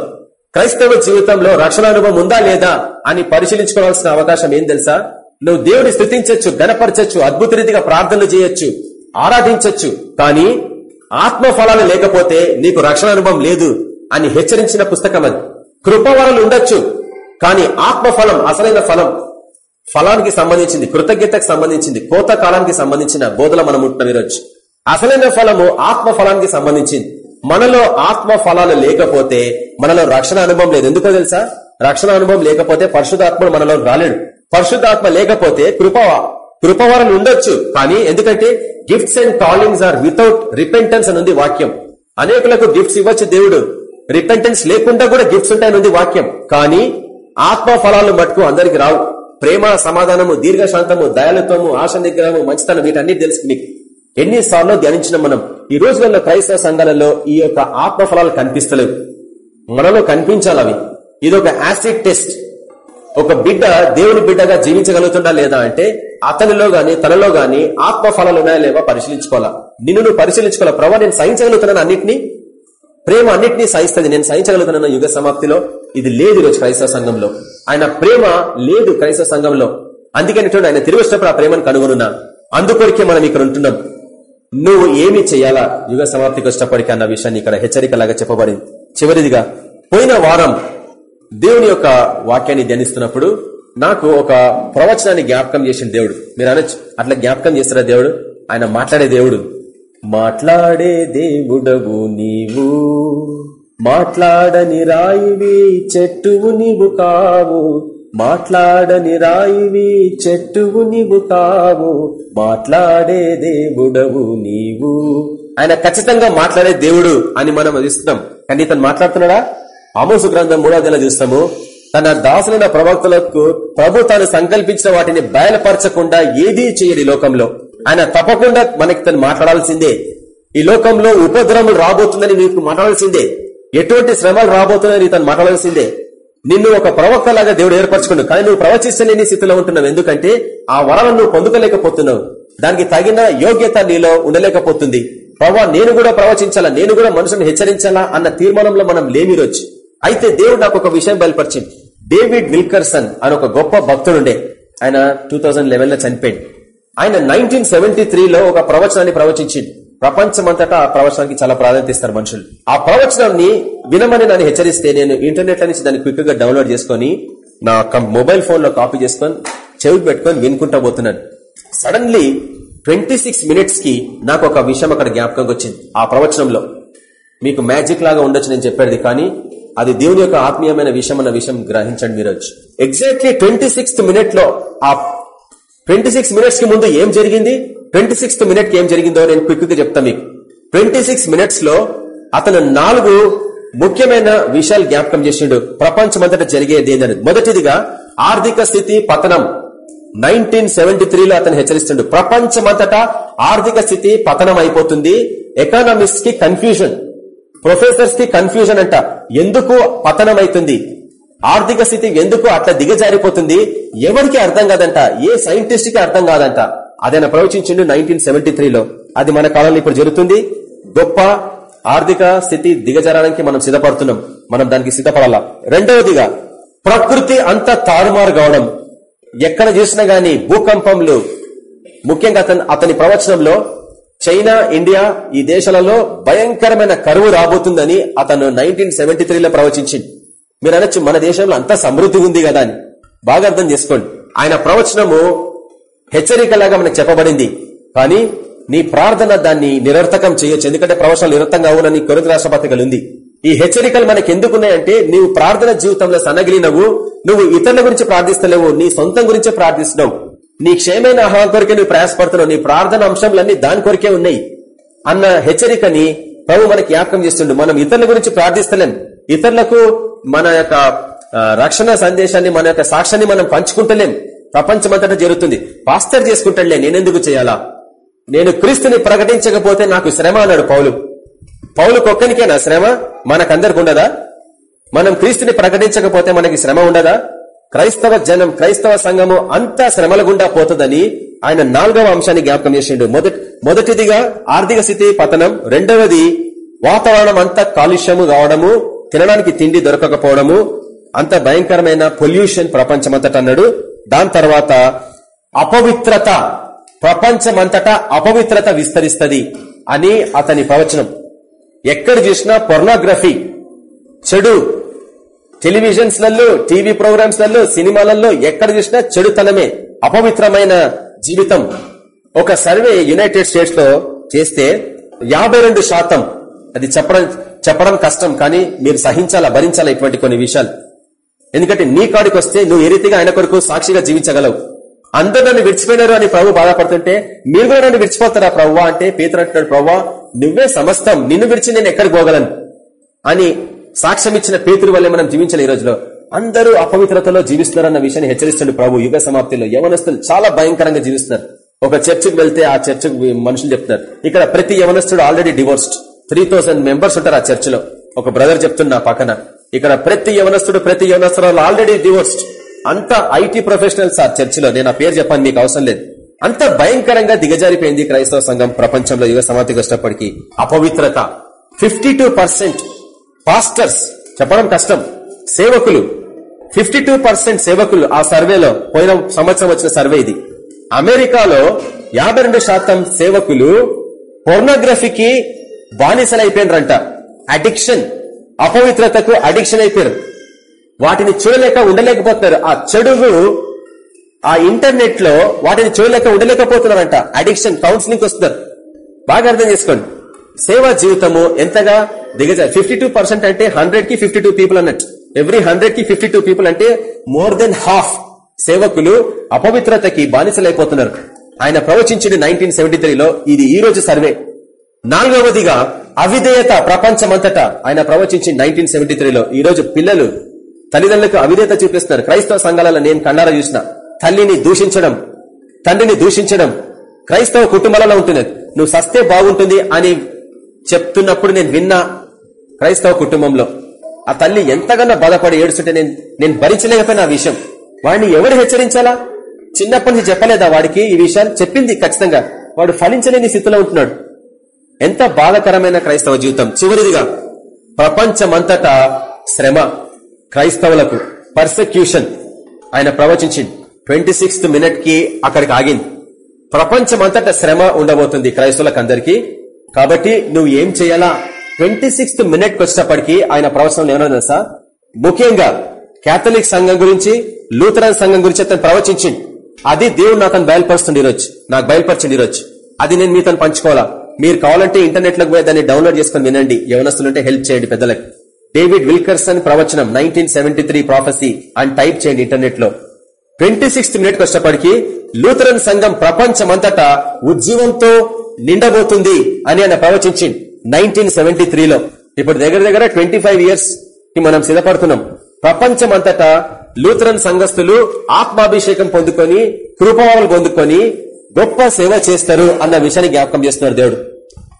క్రైస్తవ జీవితంలో రక్షణ అనుభవం ఉందా లేదా అని పరిశీలించుకోవాల్సిన అవకాశం ఏం తెలుసా? నువ్వు దేవుని స్థుతించొచ్చు గణపరచచ్చు అద్భుత రీతిగా ప్రార్థనలు చేయొచ్చు ఆరాధించొచ్చు కానీ ఆత్మ ఫలాలు లేకపోతే నీకు రక్షణ అనుభవం లేదు అని హెచ్చరించిన పుస్తకం అది. కృపవరాలు ఉండొచ్చు కానీ ఆత్మ ఫలం అసలైన ఫలం ఫలానికి సంబంధించింది కృతజ్ఞతకు సంబంధించింది కోత కాలానికి సంబంధించిన బోధన మనం ఉంటున్నాం ఈరోజు. అసలైన ఫలము ఆత్మ ఫలానికి సంబంధించింది. మనలో ఆత్మ ఫలాలు లేకపోతే మనలో రక్షణ అనుభవం లేదు. ఎందుకో తెలుసా? రక్షణ అనుభవం లేకపోతే పరిశుధాత్ముడు మనలో రాలేడు. పరిశుద్ధాత్మ లేకపోతే కృప కృపవరం ఉండొచ్చు కానీ ఎందుకంటే gifts and callings are without repentance అని ఉంది వాక్యం. అనేకులకు గిఫ్ట్స్ ఇవ్వచ్చు దేవుడు. రిపెంటెన్స్ లేకుండా కూడా గిఫ్ట్స్ ఉంటాయని ఉంది వాక్యం. కానీ ఆత్మ ఫలాలు మటుకు అందరికి రావు. ప్రేమ సమాధానము దీర్ఘశాంతము దయాలత్వము ఆశ నిగ్రహము మంచితనం వీటన్ని తెలుసు మీకు. ఎన్నిసార్లు ధ్యానించిన మనం ఈ రోజులలో క్రైస్తవ సంఘాలలో ఈ యొక్క ఆత్మ ఫలాలు కనిపిస్తలేవు. మనలో కనిపించాలి అవి. ఇది ఒక యాసిడ్ టెస్ట్. ఒక బిడ్డ దేవుని బిడ్డగా జీవించగలుగుతుందా లేదా అంటే అతనిలో గాని తనలో గాని ఆత్మ ఫలాలు ఉన్నాయా లేవా పరిశీలించుకోవాలా. నిన్ను నువ్వు పరిశీలించుకోవాలా. ప్రభావ నేను సహించగలుగుతున్నాను అన్నింటినీ. ప్రేమ అన్నింటినీ సహిస్తుంది. నేను సహించగలుగుతున్నాను యుగ సమాప్తిలో. ఇది లేదు ఈరోజు క్రైస్తవ సంఘంలో. ఆయన ప్రేమ లేదు క్రైస్తవ సంఘంలో. అందుకని ఆయన తిరిగి వచ్చినప్పుడు ఆ ప్రేమను కనుగొనున్నా. అందుకొరికే మనం ఇక్కడ ఉంటున్నాం. నువ్వు ఏమి చేయాలా? యుగ సమాప్తికి వచ్చినప్పటికీ అన్న విషయాన్ని ఇక్కడ హెచ్చరికలాగా చెప్పబడింది చివరిదిగా పోయిన వారం దేవుని యొక్క వాక్యాన్ని ధ్యానిస్తున్నప్పుడు నాకు ఒక ప్రవచనాన్ని జ్ఞాపకం చేసిన దేవుడు. మీరు అనొచ్చు. అట్లా జ్ఞాపకం చేస్తారా దేవుడు? ఆయన మాట్లాడే దేవుడు. మాట్లాడే దేవుడవు నీవు. మాట్లాడని రాయివి చెట్టువు నీవు కావు. మాట్లాడని రాయివి చెట్టువు నీవు కావు మాట్లాడే దేవుడవు నీవు. ఆయన ఖచ్చితంగా మాట్లాడే దేవుడు అని మనం అది ఇస్తున్నాం. కానీ తను మాట్లాడుతున్నాడా? ఆమోసు గ్రంథం మూడోదేలా చూస్తాము. తన దాసులైన ప్రవక్తలకు ప్రభు తాను సంకల్పించిన వాటిని బయలుపరచకుండా ఏదీ చేయడు ఈ లోకంలో. ఆయన తప్పకుండా మనకి తను మాట్లాడాల్సిందే. ఈ లోకంలో ఉపద్రవములు రాబోతుందని నీకు మాట్లాడాల్సిందే. ఎటువంటి శ్రమలు రాబోతున్నాయని తను మాట్లాడాల్సిందే. నిన్ను ఒక ప్రవక్త లాగా దేవుడు ఏర్పరచుకున్నావు కానీ నువ్వు ప్రవచించలేని స్థితిలో ఉంటున్నావు. ఎందుకంటే ఆ వరాలను నువ్వు పొందుకోలేకపోతున్నావు. దానికి తగిన యోగ్యత నీలో ఉండలేకపోతుంది. ప్రభా నేను కూడా ప్రవచించాలా? నేను కూడా మనుషులను హెచ్చరించాలా? అన్న తీర్మానంలో మనం లేని అయితే దేవుడు నాకు ఒక విషయం బయలుపరిచింది డేవిడ్ విల్కర్సన్ అని ఒక గొప్ప భక్తుడుండే. ఆయన టూ థౌజండ్ లెవెన్లో చనిపోయింది ఆయన నైన్టీన్ సెవెంటీ త్రీలో ఒక ప్రవచనాన్ని ప్రవచించింది ప్రపంచమంతటా ఆ ప్రవచనానికి చాలా ప్రాధాన్యత ఇస్తారు మనుషులు. ఆ ప్రవచనాన్ని వినమని నన్ను హెచ్చరిస్తే నేను ఇంటర్నెట్ నుంచి దాన్ని క్విక్గా డౌన్లోడ్ చేసుకుని నా మొబైల్ ఫోన్లో కాపీ చేసుకొని చెవికి పెట్టుకొని వినుకుంటా పోతున్నాను. సడన్లీ ట్వంటీ సిక్స్ మినిట్స్కి నాకు ఒక విషయం అక్కడ జ్ఞాపకంగా వచ్చింది. ఆ ప్రవచనంలో మీకు మ్యాజిక్ లాగా ఉండొచ్చు నేను చెప్పేది కానీ అది దేవుని యొక్క ఆత్మీయమైన విషయం అన్న విషయం గ్రహించండి మీరు ఎగ్జాక్ట్లీ ట్వంటీ సిక్స్త్ మినిట్లో ఆ ట్వంటీ సిక్స్ మినిట్స్కి ముందు ఏం జరిగింది? ట్వంటీ సిక్స్త్ మినిట్ ఏం జరిగిందో నేను క్విక్గా చెప్తా మీకు. ట్వంటీ సిక్స్ మినిట్స్లో అతను నాలుగు ముఖ్యమైన విషయాలు జ్ఞాపకం చేసిండు. ప్రపంచమంతటా జరిగేది ఏంటని మొదటిదిగా ఆర్థిక స్థితి పతనం. నైన్టీన్ సెవెంటీ త్రీలో అతను హెచ్చరిస్తుండు. ప్రపంచమంతటా ఆర్థిక స్థితి పతనం అయిపోతుంది. ఎకానమిక్స్కి కన్ఫ్యూజన్. ప్రొఫెసర్స్కి కన్ఫ్యూజన్ అంట. ఎందుకు పతనం అవుతుంది ఆర్థిక స్థితి ఎందుకు అట్లా దిగజారిపోతుంది? ఎవరికి అర్థం కాదంట. ఏ సైంటిస్ట్కి అర్థం కాదంట. అదైనా ప్రవచించిండు నైన్టీన్ సెవెంటీ త్రీలో. అది మన కాలంలో ఇప్పుడు జరుగుతుంది. గొప్ప ఆర్థిక స్థితి దిగజారడానికి మనం సిద్ధపడుతున్నాం. మనం దానికి సిద్ధపడాలా? రెండవదిగా ప్రకృతి అంతా తారుమారు కావడం. ఎక్కడ చూసినా గాని భూకంపంలు ముఖ్యంగా అతని అతని ప్రవచనంలో చైనా ఇండియా ఈ దేశాలలో భయంకరమైన కరువు రాబోతుందని అతను నైన్టీన్ సెవెంటీ త్రీలో ప్రవచించింది మీరు అనొచ్చు మన దేశంలో అంత సమృద్ధి ఉంది కదా అని. బాగా అర్థం చేసుకోండి. ఆయన ప్రవచనము హెచ్చరికలాగా మనకు చెప్పబడింది. కానీ నీ ప్రార్థన దాన్ని నిరర్థకం చేయొచ్చు. ఎందుకంటే ప్రవచనాలు నిరర్థంగా అవునని కొరత రాష్ట్రపతికలు ఉంది. ఈ హెచ్చరికలు మనకు ఎందుకున్నాయంటే నీవు ప్రార్థన జీవితంలో సన్నగిలినవు నువ్వు ఇతరుల గురించి ప్రార్థిస్తలేవు నీ సొంతం గురించే ప్రార్థిస్తున్నావు. నీ క్షేమైన ఆహారం కొరికే నువ్వు ప్రయాసపడుతున్నావు నీ ప్రార్థన అంశంలన్నీ దాని కొరికే ఉన్నాయి. అన్న హెచ్చరికని ప్రభు మనకి జ్ఞాపకం చేస్తుండు. మనం ఇతరుల గురించి ప్రార్థిస్తలేం. ఇతరులకు మన యొక్క రక్షణ సందేశాన్ని మన యొక్క సాక్ష్యాన్ని మనం పంచుకుంటలేం. ప్రపంచమంతటా జరుగుతుంది పాస్టర్ చేసుకుంటాడులే నేనెందుకు చేయాలా? నేను క్రీస్తుని ప్రకటించకపోతే నాకు శ్రమ అన్నాడు పౌలు. పౌలు కొక్కనికేనా శ్రమ? మనకందరికి ఉండదా? మనం క్రీస్తుని ప్రకటించకపోతే మనకి శ్రమ ఉండదా? క్రైస్తవ జనం క్రైస్తవ సంఘము అంతా శ్రమల గుండా పోతుందని ఆయన నాలుగవ అంశాన్ని జ్ఞాపకం చేసిండు. మొదటి మొదటిదిగా ఆర్థిక స్థితి పతనం. రెండవది వాతావరణం అంతా కాలుష్యము కావడము తినడానికి తిండి దొరకకపోవడము అంత భయంకరమైన పొల్యూషన్ ప్రపంచమంతట అన్నాడు. దాని తర్వాత అపవిత్రత ప్రపంచమంతటా అపవిత్రత విస్తరిస్తుంది అని అతని ప్రవచనం. ఎక్కడ చూసినా పొర్నోగ్రఫీ చెడు. టెలివిజన్స్లలో టీవీ ప్రోగ్రామ్స్లలో సినిమాలలో ఎక్కడ చూసినా చెడుతనమే అపవిత్రమైన జీవితం. ఒక సర్వే యునైటెడ్ స్టేట్స్లో చేస్తే యాభై శాతం అది చెప్పడం చెప్పడం కష్టం కానీ మీరు సహించాలా భరించాలా ఇటువంటి కొన్ని విషయాలు? ఎందుకంటే నీ కాడికి వస్తే నువ్వు ఏ రీతిగా ఆయన కొరకు సాక్షిగా జీవించగలవు. అందరు నన్ను విడిచిపోయినారు అని ప్రభు బాధపడుతుంటే మీరు కూడా నన్ను విడిచిపోతారా ప్రవ్వా అంటే పేతురు అంటున్నాడు ప్రవ్వా నువ్వే సమస్తం. నిన్ను విడిచి నేను ఎక్కడికి పోగలను? అని సాక్ష్యం ఇచ్చిన పేతురు వల్లే మనం జీవించాలి ఈ రోజులో. అందరూ అపవిత్రతలో జీవిస్తున్నారన్న విషయాన్ని హెచ్చరిస్తాడు ప్రభు యుగ సమాప్తిలో. యవనస్తులు చాలా భయంకరంగా జీవిస్తున్నారు. ఒక చర్చికి వెళ్తే ఆ చర్చకు మనుషులు చెప్తున్నారు. ఇక్కడ ప్రతి యవనస్తుడు ఆల్రెడీ డివోర్స్డ్ త్రీ మెంబర్స్ ఉంటారు ఆ చర్చిలో. ఒక బ్రదర్ చెప్తున్నా పక్కన. ఇక్కడ ప్రతి యవనస్తుడు ప్రతి యవనస్తుడు ఆల్రెడీ డివోర్స్డ్ అంత ఐటీ ప్రొఫెషనల్ సార్ చర్చిలో. నేను ఆ పేరు చెప్పాను మీకు అవసరం లేదు. అంత భయంకరంగా దిగజారిపోయింది క్రైస్తవ సంఘం ప్రపంచంలో యుగ సమాధికి వచ్చినప్పటికీ. అపవిత్రత. ఫిఫ్టీ పాస్టర్స్ చెప్పడం కష్టం. సేవకులు. ఫిఫ్టీ సేవకులు. ఆ సర్వేలో పోయిన సంవత్సరం వచ్చిన సర్వే ఇది. అమెరికాలో యాభై శాతం సేవకులు పోర్నోగ్రఫీకి బానిసలైపోయినారంట. అడిక్షన్ అపవిత్రతకు అడిక్షన్ అయిపోయారు. వాటిని చూడలేక ఉండలేకపోతున్నారు. ఆ చెడుగు ఆ ఇంటర్నెట్లో వాటిని చూడలేక ఉండలేకపోతున్నారంట. అడిక్షన్ కౌన్సిలింగ్ వస్తున్నారు. బాగా అర్థం చేసుకోండి. సేవా జీవితము ఎంతగా దిగజారు ఫిఫ్టీ టూ పర్సెంట్ అంటే హండ్రెడ్కి ఫిఫ్టీ టూ పీపుల్ అన్నట్టు. ఎవ్రీ హండ్రెడ్కి ఫిఫ్టీ టూ పీపుల్ అంటే మోర్ దెన్ హాఫ్ సేవకులు అపవిత్రతకి బానిసలైపోతున్నారు. ఆయన ప్రవచించింది నైన్టీన్ సెవెంటీ త్రీలో ఇది ఈ రోజు సర్వే. నాలుగవదిగా అవిధేయత ప్రపంచమంతటా ఆయన ప్రవచించి నైన్టీన్ సెవెంటీ త్రీలో ఈ రోజు పిల్లలు తల్లిదండ్రులకు అవిధేయత చూపిస్తున్నారు. క్రైస్తవ సంఘాలలో నేను కన్నారా చూసిన తల్లిని దూషించడం తండ్రిని దూషించడం క్రైస్తవ కుటుంబాలలో ఉంటుంది నువ్వు సస్తే బాగుంటుంది అని చెప్తున్నప్పుడు నేను విన్నా క్రైస్తవ కుటుంబంలో ఆ తల్లి ఎంతగానో బాధపడి ఏడుస్తుంటే నేను నేను భరించలేకపోయినా ఆ విషయం. వాడిని ఎవరు హెచ్చరించాలా? చిన్నప్పటి నుంచి చెప్పలేదా వాడికి ఈ విషయాలు? చెప్పింది ఖచ్చితంగా. వాడు ఫలించలేని స్థితిలో ఉంటున్నాడు. ఎంత బాధకరమైన క్రైస్తవ జీవితం. చివరిదిగా ప్రపంచమంతటా శ్రమ క్రైస్తవులకు పర్సెక్యూషన్ ఆయన ప్రవచించింది. ట్వంటీ సిక్స్త్ మినిట్కి అక్కడికి ఆగింది. ప్రపంచమంతటా శ్రమ ఉండబోతుంది క్రైస్తవులకు అందరికీ కాబట్టి నువ్వు ఏం చేయాలా? ట్వంటీ సిక్స్త్ మినిట్ వచ్చినప్పటికీ ఆయన ప్రవచనం ఏమన్నా తెలుసా? ముఖ్యంగా కేథలిక్ సంఘం గురించి లూథరన్ సంఘం గురించి అతను ప్రవచించింది. అది దేవుడు నాకు అతను బయలుపరుస్తుంది ఈరోజు. నాకు బయలుపరచండి ఈరోజు. అది నేను మీతో పంచుకోవాలా? మీరు కావాలంటే ఇంటర్నెట్లో పోయి దాన్ని డౌన్లోడ్ చేసుకుని వినండి. యవనస్తులుంటే హెల్ప్ చేయండి పెద్దలకు. డేవిడ్ విల్కర్సన్ ప్రవచనం నైన్టీన్ సెవెంటీ త్రీ ప్రాఫెసీ అని టైప్ చేయండి ఇంటర్నెట్లో ట్వంటీ సిక్స్త్ మినిట్ కష్టపడికి లూథరన్ సంఘం ప్రపంచమంతటా ఉద్యమంతో నిండబోతుంది అని ఆయన ప్రవచించింది నైన్టీన్ సెవెంటీ త్రీలో ఇప్పుడు దగ్గర దగ్గర ట్వంటీ ఫైవ్ ఇయర్స్కి మనం సిద్ధపడుతున్నాం. ప్రపంచమంతటా లూథరన్ సంఘస్థులు ఆత్మాభిషేకం పొందుకొని కృపవాలు పొందుకొని గొప్ప సేవ చేస్తారు అన్న విషయాన్ని జ్ఞాపకం చేస్తున్నాడు దేవుడు.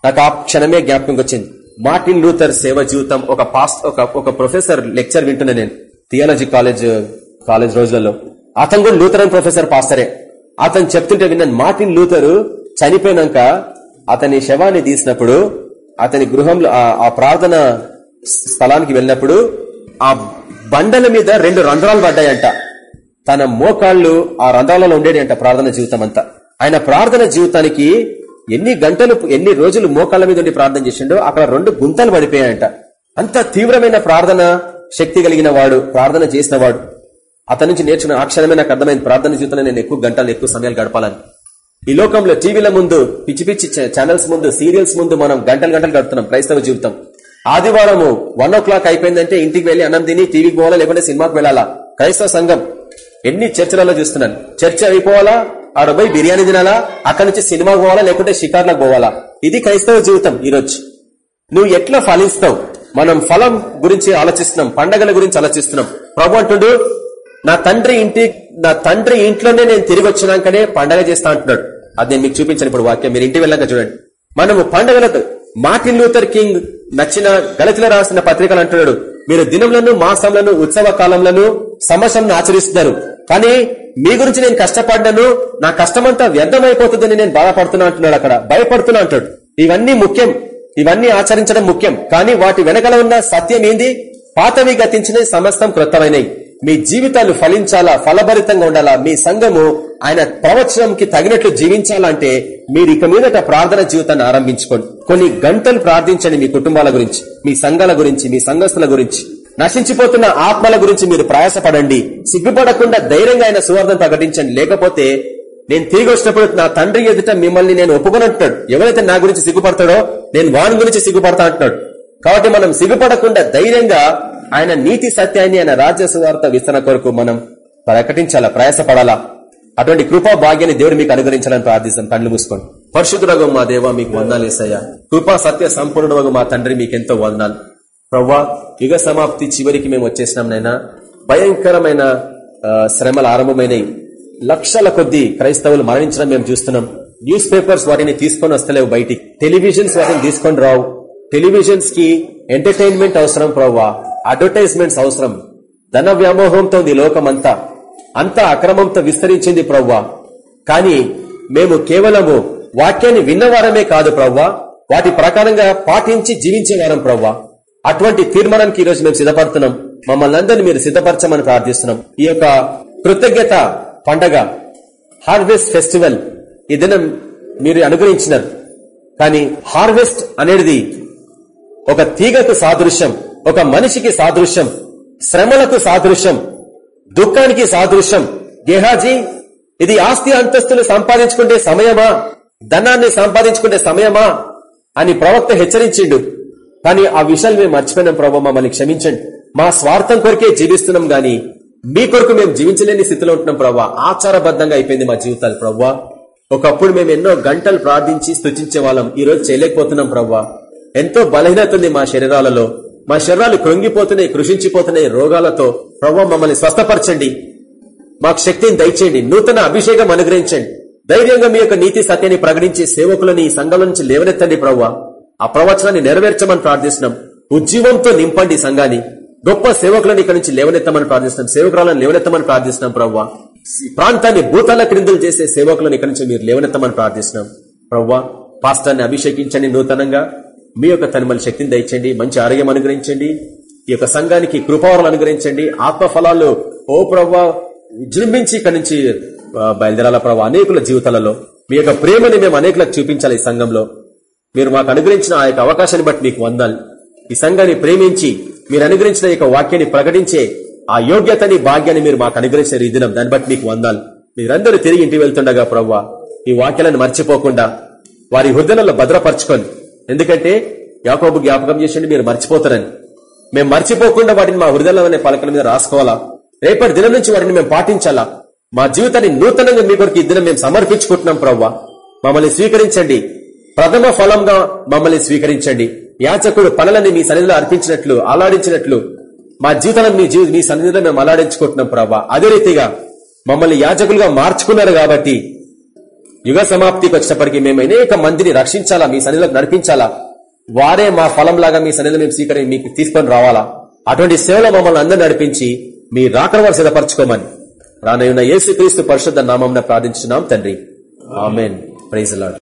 నాకు ఆ క్షణమే జ్ఞాపకం వచ్చింది. మార్టిన్ లూథర్ సేవ జీవితం ఒక పాస్ ఒక ఒక ప్రొఫెసర్ లెక్చర్ వింటున్నా నేను. థియాలజీ కాలేజ్ కాలేజ్ రోజులలో. అతను కూడా లూథరన్ ప్రొఫెసర్ పాస్టరే. అతను చెప్తుంటే విన్నాను మార్టిన్ లూథరు చనిపోయినాక అతని శవాన్ని తీసినప్పుడు అతని గృహంలో ఆ- ప్రార్థన స్థలానికి వెళ్ళినప్పుడు ఆ బండల మీద రెండు రంధ్రాలు పడ్డాయంట. తన మోకాళ్ళు ఆ రంధ్రాలలో ఉండేది అంట ప్రార్థన జీవితం అంతా. ఆయన ప్రార్థన జీవితానికి ఎన్ని గంటలు ఎన్ని రోజులు మోకాళ్ళ మీద ఉండి ప్రార్థన చేసిండో అక్కడ రెండు గుంతలు పడిపోయాయంట. అంత తీవ్రమైన ప్రార్థన శక్తి కలిగిన వాడు ప్రార్థన చేసిన వాడు. అతని నుంచి నేర్చుకున్న అక్షరమే నాకు అర్థమైంది ప్రార్థన జీవితంలో నేను ఎక్కువ గంటలు ఎక్కువ సమయాలు గడపాలని. ఈ లోకంలో టీవీల ముందు పిచ్చి పిచ్చి ఛానల్స్ ముందు సీరియల్స్ ముందు మనం గంటలు గంటలు గడుపుతున్నాం క్రైస్తవ జీవితం. ఆదివారము వన్ ఓ క్లాక్ అయిపోయిందంటే ఇంటికి వెళ్ళి అన్నం తిని టీవీకి పోవాలా లేకుంటే సినిమాకి వెళ్ళాలా? క్రైస్తవ సంఘం ఎన్ని చర్చలలో చూస్తున్నాను. చర్చ అయిపోవాలా? ఆడ పోయి బిర్యానీ తినాలా? అక్కడి నుంచి సినిమాకి పోవాలా? లేకుంటే షికార్లకు పోవాలా? ఇది క్రైస్తవ జీవితం ఈరోజు. నువ్వు ఎట్లా ఫలిస్తావు? మనం ఫలం గురించి ఆలోచిస్తున్నాం పండగల గురించి ఆలోచిస్తున్నాం. ప్రభు అంటుడు నా తండ్రి ఇంటి నా తండ్రి ఇంట్లోనే నేను తిరిగి వచ్చినాకనే పండగ చేస్తా అంటున్నాడు. అది నేను మీకు చూపించాను ఇప్పుడు వాక్యం మీరు ఇంటి వెళ్ళాక చూడండి. మనము పండగలకు మార్టిన్ లూథర్ కింగ్ నచ్చిన గలతిలో రాసిన పత్రికలు అంటున్నాడు. మీరు దినంలను మాసంలను ఉత్సవ కాలంలో సంవత్సరం ఆచరిస్తున్నారు. కానీ మీ గురించి నేను కష్టపడ్డాను నా కష్టమంతా వ్యర్థమైపోతుందని నేను బాధపడుతున్నా అంటున్నాడు అక్కడ. భయపడుతున్నా అంటాడు. ఇవన్నీ ముఖ్యం. ఇవన్నీ ఆచరించడం ముఖ్యం. కానీ వాటి వెనకల ఉన్న సత్యం ఏంది? పాతవి గతించిన సమస్తం క్రొత్తమైనవి మీ జీవితాలు ఫలించాలా ఫలభరితంగా ఉండాలా? మీ సంఘము ఆయన ప్రవచనంకి తగినట్లు జీవించాలంటే మీరు ఇక మీదట ప్రార్థన జీవితాన్ని ఆరంభించుకోండి. కొన్ని గంటలు ప్రార్థించండి మీ కుటుంబాల గురించి మీ సంఘాల గురించి మీ సంఘస్థుల గురించి. నశించిపోతున్న ఆత్మల గురించి మీరు ప్రయాసపడండి. సిగ్గుపడకుండా ధైర్యంగా ఆయన సువార్థం ప్రకటించండి. లేకపోతే నేను తిరిగి వచ్చినప్పుడు నా తండ్రి ఎదుట మిమ్మల్ని నేను ఒప్పుకొని అంటున్నాడు. ఎవరైతే నా గురించి సిగ్గుపడతాడో నేను వాని గురించి సిగ్గుపడతా అంటున్నాడు. కాబట్టి మనం సిగ్గుపడకుండా ధైర్యంగా ఆయన నీతి సత్యాన్ని ఆయన రాజ్య సువార్త విస్తరణ కొరకు మనం ప్రకటించాలా ప్రయాసపడాలా? అటువంటి కృపా భాగ్యాన్ని దేవుడు మీకు అనుగ్రహించాలని ప్రార్థిస్తాం. కళ్ళు మూసుకోండి. పరిశుద్ధుడగు మా దేవ మీకు వందాలేసయ్యా కృపా సత్య సంపూర్ణమగు మా తండ్రి మీకు ఎంతో వందనాలు ప్రవ్వా యుగ సమాప్తి చివరికి మేము వచ్చేసినాం నైనా భయంకరమైన శ్రమలు ఆరంభమైనవి లక్షల కొద్ది క్రైస్తవులు మరణించడం మేము చూస్తున్నాం. న్యూస్ పేపర్స్ వాటిని తీసుకొని వస్తలేవు బయటికి. టెలివిజన్స్ వాటిని తీసుకొని రావు. టెలివిజన్స్కి ఎంటర్టైన్మెంట్ అవసరం ప్రవ్వా. అడ్వర్టైజ్మెంట్స్ అవసరం. ధన వ్యామోహంతో ఉంది లోకమంతా. అంతా అక్రమంతో విస్తరించింది ప్రవ్వా. కానీ మేము కేవలము వాక్యాన్ని విన్నవారమే కాదు ప్రవ్వా. వాటి ప్రకారంగా పాటించి జీవించేవారం ప్రవ్వా. అటువంటి తీర్మానానికి ఈరోజు మేము సిద్ధపడుతున్నాం. మమ్మల్ని అందరినీ మీరు సిద్ధపరచమని ప్రార్థిస్తున్నాం. ఈ యొక్క కృతజ్ఞత పండగ హార్వెస్ట్ ఫెస్టివల్ ఈ దినం మీరు అనుగ్రహించినారు. కానీ హార్వెస్ట్ అనేది ఒక తీగకు సాదృశ్యం ఒక మనిషికి సాదృశ్యం శ్రమలకు సాదృశ్యం దుఃఖానికి సాదృశ్యం. గేహాజీ ఇది ఆస్తి అంతస్తులు సంపాదించుకుంటే సమయమా? ధనాన్ని సంపాదించుకుంటే సమయమా? అని ప్రవక్త హెచ్చరించిండు. కానీ ఆ విషయాలు మేము మర్చిపోయినాం ప్రభావ మమ్మల్ని క్షమించండి. మా స్వార్థం కొరకే జీవిస్తున్నాం గాని మీ కొరకు మేము జీవించలేని స్థితిలో ఉంటున్నాం ప్రవ్వా ఆచారబద్ధంగా అయిపోయింది మా జీవితాలు ప్రవ్వా ఒకప్పుడు మేము ఎన్నో గంటలు ప్రార్థించి స్తుతించే వాళ్ళం ఈ రోజు చేయలేకపోతున్నాం ప్రవ్వా ఎంతో బలహీనత ఉంది మా శరీరాలలో. మా శరీరాలు కృంగిపోతున్నాయి కృషించిపోతున్నాయి రోగాలతో. ప్రవ్వా మమ్మల్ని స్వస్థపరచండి. మాకు శక్తిని దయచేయండి. నూతన అభిషేకం అనుగ్రహించండి. ధైర్యంగా మీ యొక్క నీతి సత్యాన్ని ప్రకటించే సేవకులని ఈ సంఘం నుంచి లేవనెత్తండి ప్రవ్వా ఆ ప్రవచనాన్ని నెరవేర్చమని ప్రార్థిస్తున్నాం. ఉజ్జీవంతో నింపండి సంఘాన్ని. గొప్ప సేవకులను ఇక్కడ నుంచి లేవనెత్తమని ప్రార్థిస్తున్నాం. సేవకురాలను లేవనెత్తమని ప్రార్థిస్తున్నాం ప్రవ్వా. ప్రాంతాన్ని భూతాల క్రిందులు చేసే సేవకులను ఇక్కడ నుంచి మీరు లేవనెత్తమని ప్రార్థిస్తున్నాం. ప్రవ్వా పాస్తాన్ని అభిషేకించండి నూతనంగా. మీ యొక్క తనిమల శక్తిని దయచండి మంచి ఆరోగ్యం అనుగ్రహించండి. ఈ యొక్క సంఘానికి కృపావరాలు అనుగ్రహించండి. ఆత్మఫలాలు ఓ ప్రవ్వా విజృంభించి ఇక్కడి నుంచి బయలుదేరాల ప్రభావ అనేకుల జీవితాలలో. మీ యొక్క ప్రేమని మేము అనేకులకు చూపించాలి ఈ సంఘంలో? మీరు మాకు అనుగ్రహించిన ఆ యొక్క అవకాశాన్ని బట్టి మీకు వందాలి. ఈ సంఘాన్ని ప్రేమించి మీరు అనుగ్రహించిన ఈ యొక్క వాక్యాన్ని ప్రకటించే ఆ యోగ్యతని భాగ్యాన్ని మీరు మాకు అనుగ్రహించారు ఈ దినం. దాన్ని బట్టి మీకు వందాలి. మీరందరూ తిరిగి ఇంటికి వెళ్తుండగా ప్రవ్వా ఈ వాక్యాలను మర్చిపోకుండా వారి హృదయంలో భద్రపరచుకోండి ఎందుకంటే యాకోబు జ్ఞాపకం చేసిండి మీరు మర్చిపోతారని. మేము మర్చిపోకుండా వాటిని మా హృదయంలోనే పలకల మీద రాసుకోవాలా? రేపటి దినం నుంచి వాటిని మేము పాటించాలా? మా జీవితాన్ని నూతనంగా మీ కొరకు ఈ దినం మేము సమర్పించుకుంటున్నాం ప్రవ్వా. మమ్మల్ని స్వీకరించండి. ప్రథమ ఫలంగా మమ్మల్ని స్వీకరించండి. యాచకుడు పనులని మీ సన్నిధిలో అర్పించినట్లు అలాడించినట్లు మా జీవితాలను మీ జీవి మీ సన్నిధిలో మేము అలాడించుకుంటున్నాం ప్రభా. అదే రీతిగా మమ్మల్ని యాచకులుగా మార్చుకున్నారు కాబట్టి యుగ సమాప్తికి వచ్చినప్పటికీ మేము అనేక మందిని రక్షించాలా మీ సన్నిధిలోకి నడిపించాలా? వారే మా ఫలంలాగా మీ సన్నిధిలో మేము స్వీకరి మీకు తీసుకొని రావాలా? అటువంటి సేవలో మమ్మల్ని అందరూ నడిపించి మీ రాకడ వారు సిద్ధపరచుకోమని రానయ్యున్న యేసు క్రీస్తు పరిశుద్ధ నామం ప్రార్థించున్నాం తండ్రి. ఆమెన్. Praise lord